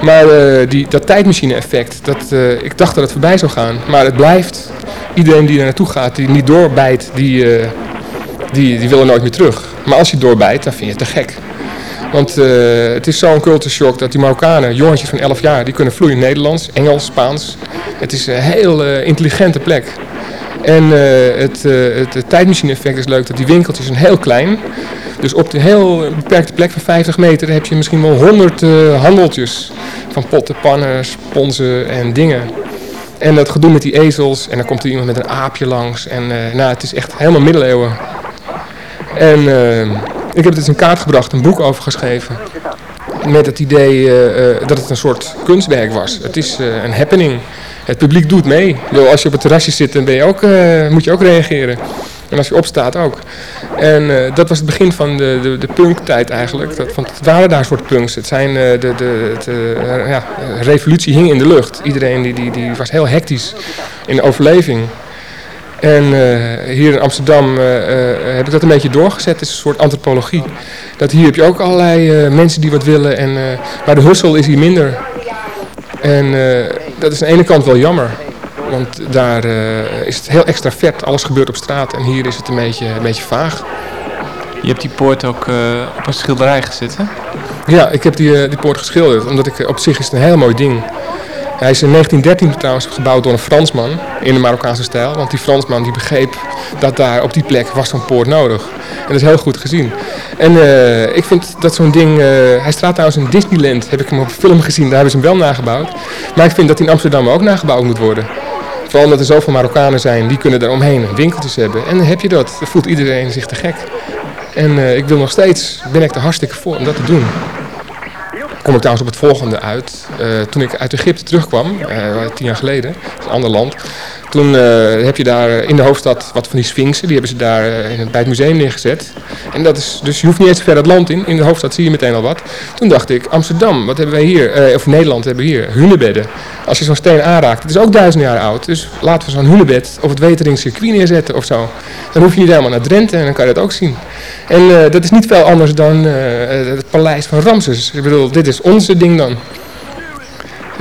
Maar eh, die, dat tijdmachine effect, dat, eh, ik dacht dat het voorbij zou gaan. Maar het blijft. Iedereen die er naartoe gaat, die niet doorbijt, die, die, die wil er nooit meer terug. Maar als je doorbijt, dan vind je het te gek. Want eh, het is zo'n culture shock dat die Marokkanen, jongetjes van 11 jaar, die kunnen vloeiend Nederlands, Engels, Spaans. Het is een heel eh, intelligente plek. En eh, het, het, het tijdmachine effect is leuk dat die winkeltjes zijn heel klein. Dus op de heel beperkte plek van 50 meter heb je misschien wel 100 eh, handeltjes. Van potten, pannen, sponsen en dingen. En dat gedoe met die ezels. En dan komt er iemand met een aapje langs. En nou, het is echt helemaal middeleeuwen. En ik heb dus in kaart gebracht, een boek over geschreven. Met het idee eh, eh, dat het een soort kunstwerk was. Het is eh, een happening. Het publiek doet mee. Als je op het terrasje zit, dan ben je ook, moet je ook reageren. En als je opstaat ook. En dat was het begin van de, de, de punktijd eigenlijk. Dat, want het waren daar een soort punks. Het zijn, de, de, eh, ja, de revolutie hing in de lucht. Iedereen die, die, die was heel hectisch in de overleving. En eh, hier in Amsterdam eh, eh, heb ik dat een beetje doorgezet. Het is een soort antropologie. Dat hier heb je ook allerlei mensen die wat willen. En, maar de hussel is hier minder. En dat is aan de ene kant wel jammer. Want daar is het heel extravert. Alles gebeurt op straat. En hier is het een beetje, een beetje vaag. Je hebt die poort ook op een schilderij gezet, hè? Ja, ik heb die, die poort geschilderd. Omdat ik, op zich is het een heel mooi ding. Hij is in 1913 trouwens gebouwd door een Fransman in de Marokkaanse stijl. Want die Fransman die begreep dat daar op die plek was zo'n poort nodig. En dat is heel goed gezien. En eh, ik vind dat zo'n ding... eh, hij staat trouwens in Disneyland. Heb ik hem op film gezien. Daar hebben ze hem wel nagebouwd. Maar ik vind dat in Amsterdam ook nagebouwd moet worden. Vooral omdat er zoveel Marokkanen zijn. Die kunnen er omheen winkeltjes hebben. En dan heb je dat. Dan voelt iedereen zich te gek. En eh, ik wil nog steeds... Ben ik er hartstikke voor om dat te doen kom ik trouwens op het volgende uit. Eh, toen ik uit Egypte terugkwam, eh, tien jaar geleden, een ander land, Toen eh, heb je daar eh, in de hoofdstad wat van die sphinxen. Die hebben ze daar eh, in het- bij het museum neergezet. En dat is, dus je hoeft niet eens ver het land in. In de hoofdstad zie je meteen al wat. Toen dacht ik, Amsterdam, wat hebben wij hier? Of Nederland hebben we hier? Hunebedden. Als je zo'n steen aanraakt, het is ook duizend jaar oud. Dus laten we zo'n hunebed op het Wetering circuit neerzetten of zo. Dan hoef je niet helemaal naar Drenthe en dan kan je dat ook zien. En dat is niet veel anders dan het paleis van Ramses. Ik bedoel, dit is onze ding dan.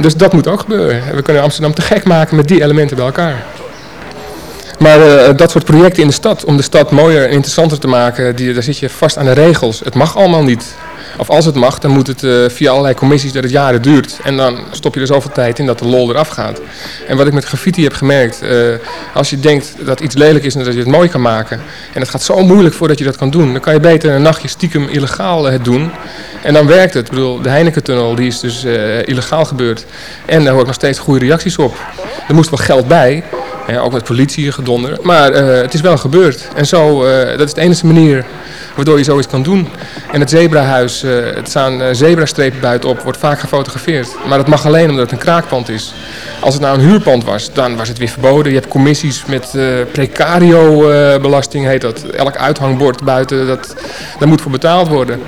Dus dat moet ook gebeuren. We kunnen Amsterdam te gek maken met die elementen bij elkaar. Maar eh, dat soort projecten in de stad, om de stad mooier en interessanter te maken, die, daar zit je vast aan de regels. Het mag allemaal niet. Of als het mag, dan moet het eh, via allerlei commissies dat het jaren duurt. En dan stop je er zoveel tijd in dat de lol eraf gaat. En wat ik met graffiti heb gemerkt, eh, als je denkt dat iets lelijk is en dat je het mooi kan maken. En het gaat zo moeilijk voordat je dat kan doen. Dan kan je beter een nachtje stiekem illegaal het doen. En dan werkt het. Ik bedoel, de Heineken-tunnel die is dus eh, illegaal gebeurd. En daar hoor ik nog steeds goede reacties op. Er moest wel geld bij. Ja, ook met politie gedonder. Maar eh, het is wel gebeurd. En zo, eh, dat is de enige manier waardoor je zoiets kan doen. En het zebrahuis, het staan zebrastrepen buitenop, wordt vaak gefotografeerd. Maar dat mag alleen omdat het een kraakpand is. Als het nou een huurpand was, dan was het weer verboden. Je hebt commissies met eh precario-belasting, heet dat. Elk uithangbord buiten, dat, daar moet voor betaald worden.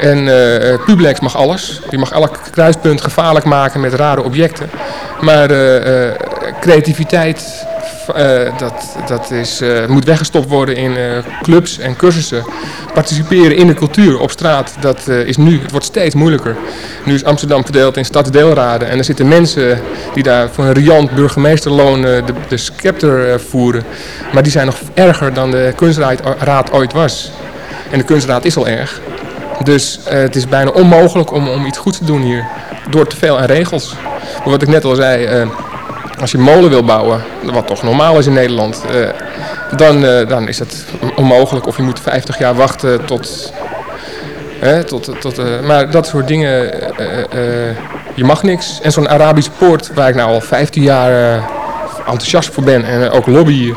En eh, eh, Publix mag alles. Die mag elk kruispunt gevaarlijk maken met rare objecten. Maar eh, creativiteit, dat, dat is, moet weggestopt worden in clubs en cursussen. Participeren in de cultuur op straat, dat is nu, het wordt steeds moeilijker. Nu is Amsterdam verdeeld in stadsdeelraden. En er zitten mensen die daar voor een riant burgemeesterloon de, de scepter voeren. Maar die zijn nog erger dan de kunstraad ooit was. En de kunstraad is al erg. Dus eh, het is bijna onmogelijk om, om iets goeds te doen hier. Door te veel aan regels. Maar wat ik net al zei, eh, als je molen wil bouwen, wat toch normaal is in Nederland, eh, dan, dan is het onmogelijk. Of je moet 50 jaar wachten tot. tot, tot maar dat soort dingen, je mag niks. En zo'n Arabische poort, waar ik nou al 15 jaar enthousiast voor ben en ook lobby.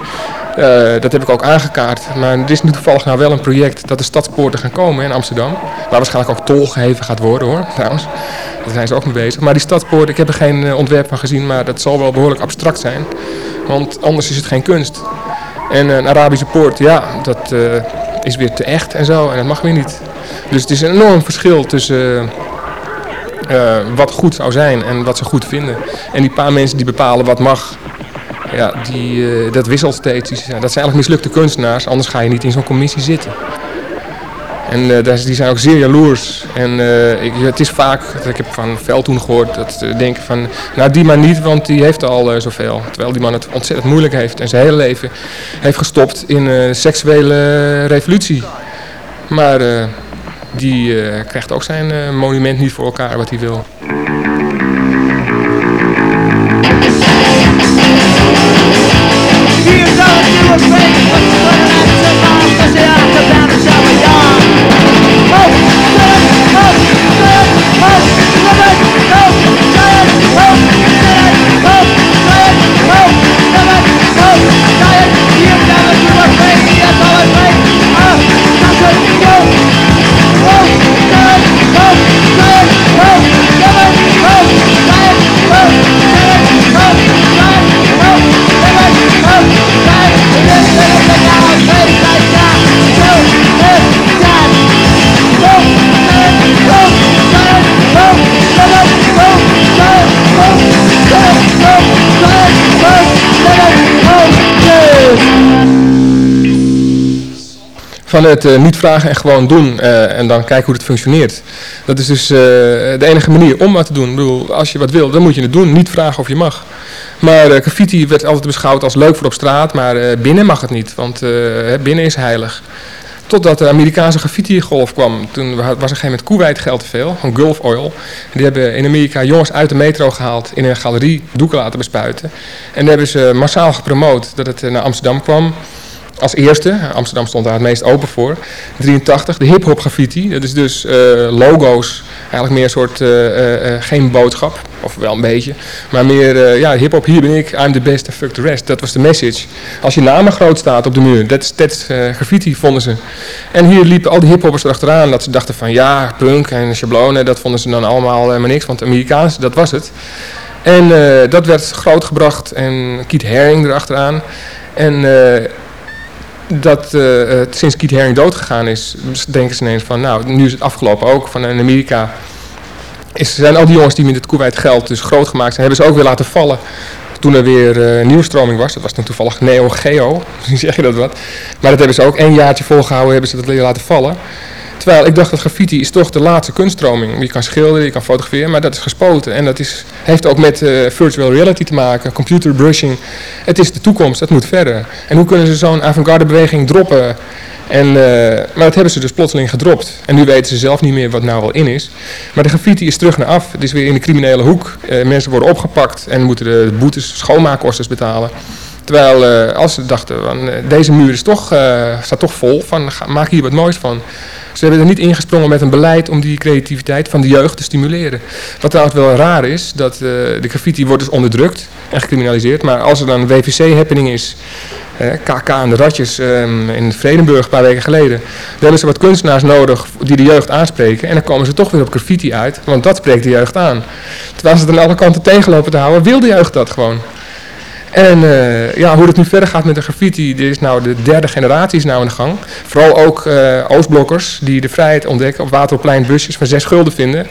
Eh, dat heb ik ook aangekaart. Maar er is nu toevallig nou wel een project dat de stadspoorten gaan komen in Amsterdam. Waar waarschijnlijk ook tol geheven gaat worden hoor, trouwens. Daar zijn ze ook mee bezig. Maar die stadspoort, ik heb er geen eh, ontwerp van gezien, maar dat zal wel behoorlijk abstract zijn. Want anders is het geen kunst. En een Arabische poort, ja, dat eh, is weer te echt en zo. En dat mag weer niet. Dus het is een enorm verschil tussen eh, eh, wat goed zou zijn en wat ze goed vinden. En die paar mensen die bepalen wat mag, ja, die, eh, dat wisselt steeds. Dat zijn eigenlijk mislukte kunstenaars, anders ga je niet in zo'n commissie zitten. En eh, die zijn ook zeer jaloers. En eh, ik, het is vaak, ik heb van Veldtoen gehoord, dat ze denken van, nou die man niet, want die heeft al zoveel. Terwijl die man het ontzettend moeilijk heeft en zijn hele leven heeft gestopt in eh, seksuele revolutie. Maar die krijgt ook zijn monument niet voor elkaar wat hij wil. Let's go! Van het eh, niet vragen en gewoon doen eh, en dan kijken hoe het functioneert. Dat is dus eh, de enige manier om wat te doen. Ik bedoel, als je wat wil, dan moet je het doen. Niet vragen of je mag. Maar graffiti werd altijd beschouwd als leuk voor op straat, maar binnen mag het niet, want binnen is heilig. Totdat de Amerikaanse graffiti-golf kwam. Toen wa- was er een gegeven moment koewijdgeld te veel, van Gulf Oil. Die hebben in Amerika jongens uit de metro gehaald, in een galerie doeken laten bespuiten. En daar hebben ze massaal gepromoot dat het eh, naar Amsterdam kwam. Als eerste, Amsterdam stond daar het meest open voor. 83, de hip-hop graffiti. Dat is dus eh, logo's, eigenlijk meer een soort, eh, eh, geen boodschap, of wel een beetje. Maar meer, ja, hip-hop, hier ben ik, I'm the best and fuck the rest. Dat was de message. Als je maar groot staat op de muur, dat is, graffiti, vonden ze. En hier liepen al die hiphoppers erachteraan, dat ze dachten van ja, punk en schablonen, dat vonden ze dan allemaal helemaal niks. Want Amerikaans, dat was het. En dat werd grootgebracht en Keith Haring erachteraan. En dat eh, sinds Keith Haring doodgegaan is, denken ze ineens van, nou, nu is het afgelopen ook. Van in Amerika is, zijn al die jongens die met het Kuwait geld dus groot gemaakt zijn, hebben ze ook weer laten vallen. Toen er weer eh nieuwstroming was, dat was toen toevallig Neo Geo, misschien zeg je dat wat. Maar dat hebben ze ook één jaartje volgehouden, hebben ze dat weer laten vallen. Terwijl ik dacht dat graffiti is toch de laatste kunststroming. Je kan schilderen, je kan fotograferen, maar dat is gespoten. En dat is, heeft ook met eh, virtual reality te maken, computer brushing. Het is de toekomst, dat moet verder. En hoe kunnen ze zo'n avant-garde beweging droppen? En, eh, maar dat hebben ze dus plotseling gedropt. En nu weten ze zelf niet meer wat nou wel in is. Maar de graffiti is terug naar af. Het is weer in de criminele hoek. Eh, mensen worden opgepakt en moeten de boetes, schoonmaakkosten betalen. Terwijl eh, als ze dachten, van, eh, deze muur is toch, eh, staat toch vol, van, maak hier wat moois van. Ze hebben er niet ingesprongen met een beleid om die creativiteit van de jeugd te stimuleren. Wat trouwens wel raar is, dat de graffiti wordt dus onderdrukt en gecriminaliseerd. Maar als er dan een WVC-happening is, KK en de Ratjes ehm, in Vredenburg een paar weken geleden, dan hebben ze wat kunstenaars nodig die de jeugd aanspreken. En dan komen ze toch weer op graffiti uit, want dat spreekt de jeugd aan. Terwijl ze het aan alle kanten tegenlopen te houden, wil de jeugd dat gewoon. En eh, ja, hoe het nu verder gaat met de graffiti, is nou de derde generatie is nou aan de gang. Vooral ook eh, Oostblokkers die de vrijheid ontdekken op Waterplein busjes van zes gulden vinden.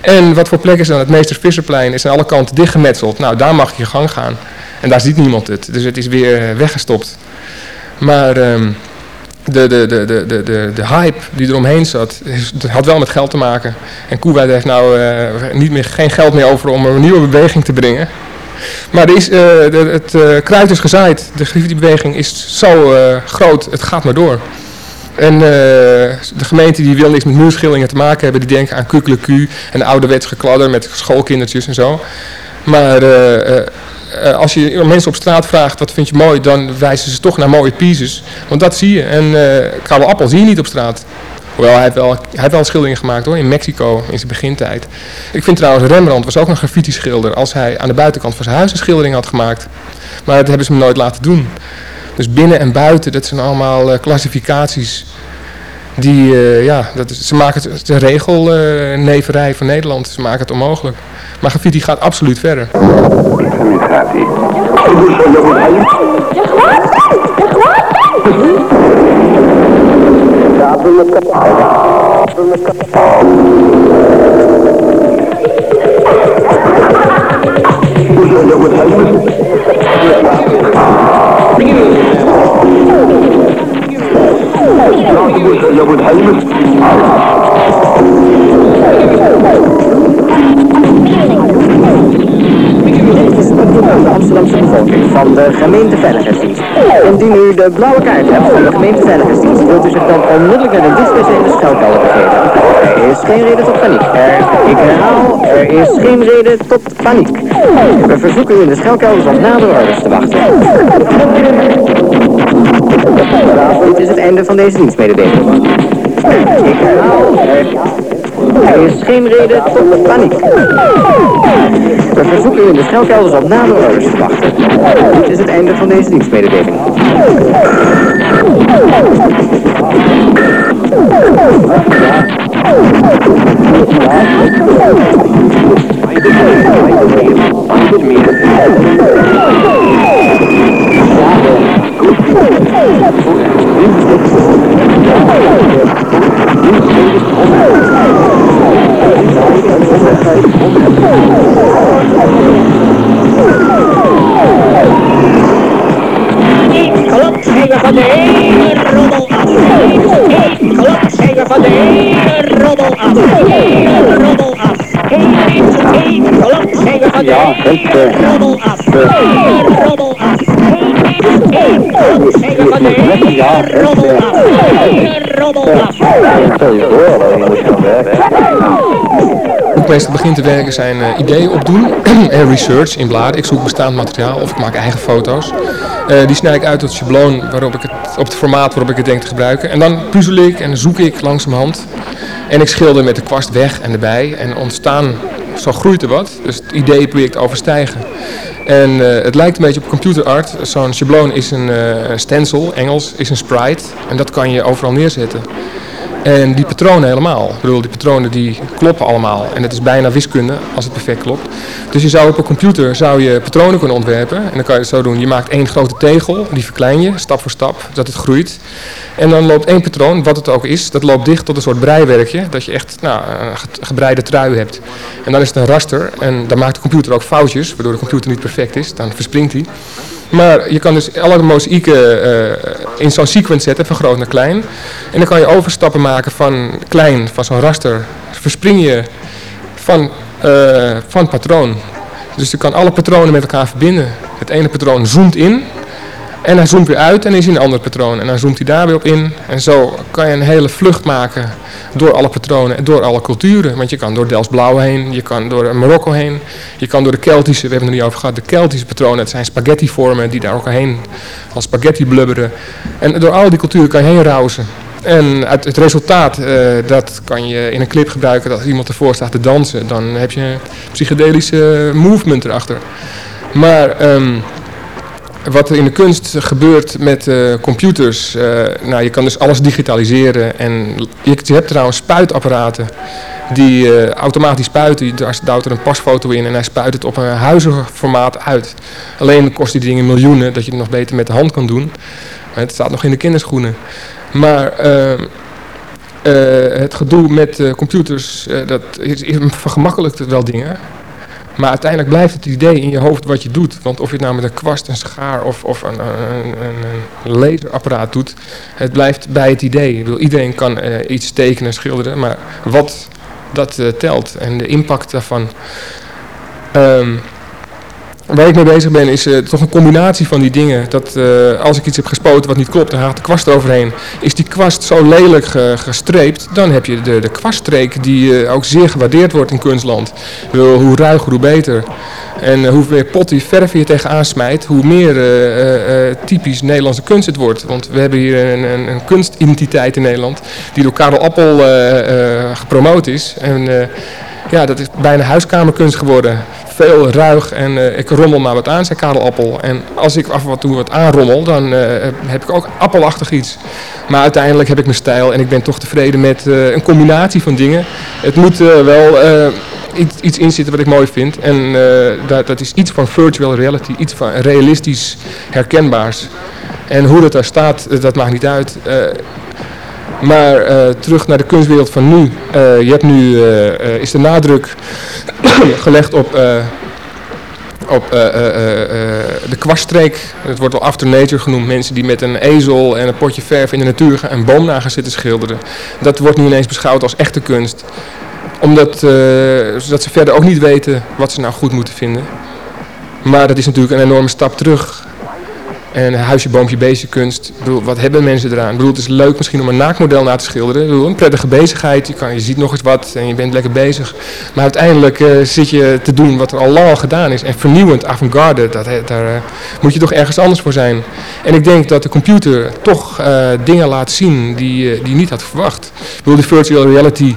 En wat voor plek is dan het Meester Visserplein? Is aan alle kanten dichtgemetseld. Nou, daar mag je gang gaan. En daar ziet niemand het. Dus het is weer eh, weggestopt. Maar ehm, de, de, de, de, de, de, hype die eromheen zat, had wel met geld te maken. En Kuwait heeft nou niet meer, geen geld meer over om een nieuwe beweging te brengen. Maar eh, het eh, kruid is gezaaid. De graffiti-beweging is zo eh, groot, het gaat maar door. En de gemeente die wil niks met muurschilderingen te maken hebben, die denken aan kukeleku en ouderwets gekladder met schoolkindertjes en zo. Maar als je mensen op straat vraagt wat vind je mooi, dan wijzen ze toch naar mooie pieces. Want dat zie je. En Karel Appel zie je niet op straat. Hoewel, hij heeft wel, hij heeft wel schilderingen gemaakt hoor, in Mexico in zijn begintijd. Ik vind trouwens, Rembrandt was ook een graffiti-schilder als hij aan de buitenkant van zijn huis een schildering had gemaakt. Maar dat hebben ze hem nooit laten doen. Dus binnen en buiten, dat zijn allemaal eh, klassificaties die, eh, ja, dat is, ze maken het, een regelneverij van Nederland. Ze maken het onmogelijk. Maar graffiti gaat absoluut verder. Van de gemeenteveiligheidsdienst. Indien u de blauwe kaart hebt van de gemeenteveiligheidsdienst, wilt u zich dan onmiddellijk naar de dichtstbijzijnde schuilkelder begeven. Er is geen reden tot paniek. Er, ik herhaal, er is geen reden tot paniek. We verzoeken u in de schuilkelders op nadere orders te wachten. Dit is het einde van deze dienstmededeling. Ik herhaal, er, er is geen reden tot paniek. We verzoeken u in de schuilkelders op nadere orders te wachten. Dit is het einde van deze dienstmededeling. Eén klap zijn we van de hele rommel af. Af. Hoe ik meestal begin te werken zijn eh, ideeën opdoen en research in bladen. Ik zoek bestaand materiaal of ik maak eigen foto's. Eh, die snij ik uit tot schabloon waarop ik het, op het formaat waarop ik het denk te gebruiken. En dan puzzel ik en zoek ik langzamerhand. En ik schilder met de kwast weg en erbij. En ontstaan, zo groeit er wat. Dus het idee probeer ik te overstijgen. En eh, het lijkt een beetje op computer art. Zo'n schabloon is een eh, stencil, Engels, is een sprite. En dat kan je overal neerzetten. En die patronen helemaal. Ik bedoel, die patronen die kloppen allemaal. En het is bijna wiskunde als het perfect klopt. Dus je zou op een computer zou je patronen kunnen ontwerpen. En dan kan je het zo doen. Je maakt één grote tegel, die verklein je stap voor stap, dat het groeit. En dan loopt één patroon, wat het ook is, dat loopt dicht tot een soort breiwerkje. Dat je echt nou, een ge- gebreide trui hebt. En dan is het een raster. En dan maakt de computer ook foutjes, waardoor de computer niet perfect is. Dan verspringt hij. Maar je kan dus alle mozaïeken eh, in zo'n sequence zetten, van groot naar klein. En dan kan je overstappen maken van klein, van zo'n raster. Verspring je van, eh, van patroon. Dus je kan alle patronen met elkaar verbinden. Het ene patroon zoomt in en hij zoomt weer uit en is in een ander patroon. En dan zoomt hij daar weer op in. En zo kan je een hele vlucht maken door alle patronen en door alle culturen. Want je kan door Dels Blauw heen, je kan door Marokko heen, je kan door de Keltische, we hebben het er niet over gehad, de Keltische patronen. Het zijn spaghetti vormen die daar ook heen als spaghetti blubberen. En door al die culturen kan je heen rauzen. En het resultaat, eh, dat kan je in een clip gebruiken dat als iemand ervoor staat te dansen. Dan heb je een psychedelische movement erachter. Maar ehm, wat er in de kunst gebeurt met eh, computers, eh, nou, je kan dus alles digitaliseren. En je, hebt trouwens spuitapparaten die eh, automatisch spuiten. Daar duwt er een pasfoto in en hij spuit het op een huizenformaat uit. Alleen kosten die dingen miljoenen, dat je het nog beter met de hand kan doen. Het staat nog in de kinderschoenen. Maar ehm, eh, het gedoe met computers, dat is, is, vergemakkelijkt wel dingen. Maar uiteindelijk blijft het idee in je hoofd wat je doet. Want of je het nou met een kwast, een schaar of, of een, een, een, laserapparaat doet, het blijft bij het idee. Ik bedoel, iedereen kan eh, iets tekenen, schilderen, maar wat dat eh, telt en de impact daarvan. Ehm, waar ik mee bezig ben is eh, toch een combinatie van die dingen. Dat eh, als ik iets heb gespoten wat niet klopt, dan gaat de kwast eroverheen. Is die kwast zo lelijk ge- gestreept, dan heb je de, de kwaststreek die eh, ook zeer gewaardeerd wordt in kunstland. Hoe ruiger, hoe beter. En hoe meer potty verf je tegenaan smijt, hoe meer typisch Nederlandse kunst het wordt. Want we hebben hier een, een, een kunstidentiteit in Nederland die door Karel Appel gepromoot is. En ja, dat is bijna huiskamerkunst geworden. Veel ruig en eh, ik rommel maar wat aan, zei Karel Appel. En als ik af en toe wat aanrommel, dan eh, heb ik ook appelachtig iets. Maar uiteindelijk heb ik mijn stijl en ik ben toch tevreden met eh, een combinatie van dingen. Het moet wel iets, iets in zitten wat ik mooi vind. En dat, dat is iets van virtual reality, iets van realistisch herkenbaars. En hoe dat daar staat, dat maakt niet uit. Maar eh, terug naar de kunstwereld van nu. Eh, je hebt nu, eh, is de nadruk gelegd op, op de kwaststreek. Het wordt wel after nature genoemd. Mensen die met een ezel en een potje verf in de natuur een boom na gaan zitten schilderen. Dat wordt nu ineens beschouwd als echte kunst. Omdat zodat ze verder ook niet weten wat ze nou goed moeten vinden. Maar dat is natuurlijk een enorme stap terug. En huisje, boompje, beestje kunst. Bedoel, wat hebben mensen eraan? Ik bedoel, het is leuk misschien om een naakmodel na te schilderen. Bedoel, een prettige bezigheid. Je, kan, je ziet nog eens wat en je bent lekker bezig. Maar uiteindelijk eh, zit je te doen wat er al lang al gedaan is. En vernieuwend, avant-garde, daar eh, moet je toch ergens anders voor zijn. En ik denk dat de computer toch eh, dingen laat zien die, die je niet had verwacht. Ik bedoel, die virtual reality...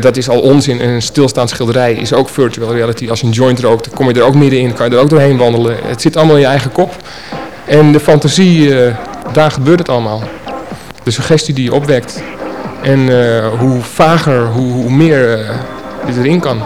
dat is al onzin. Een stilstaand schilderij is ook virtual reality. Als je een joint rookt, kom je er ook middenin, kan je er ook doorheen wandelen. Het zit allemaal in je eigen kop. En de fantasie, eh, daar gebeurt het allemaal. De suggestie die je opwekt. En eh, hoe vager, hoe, hoe meer eh, je erin kan.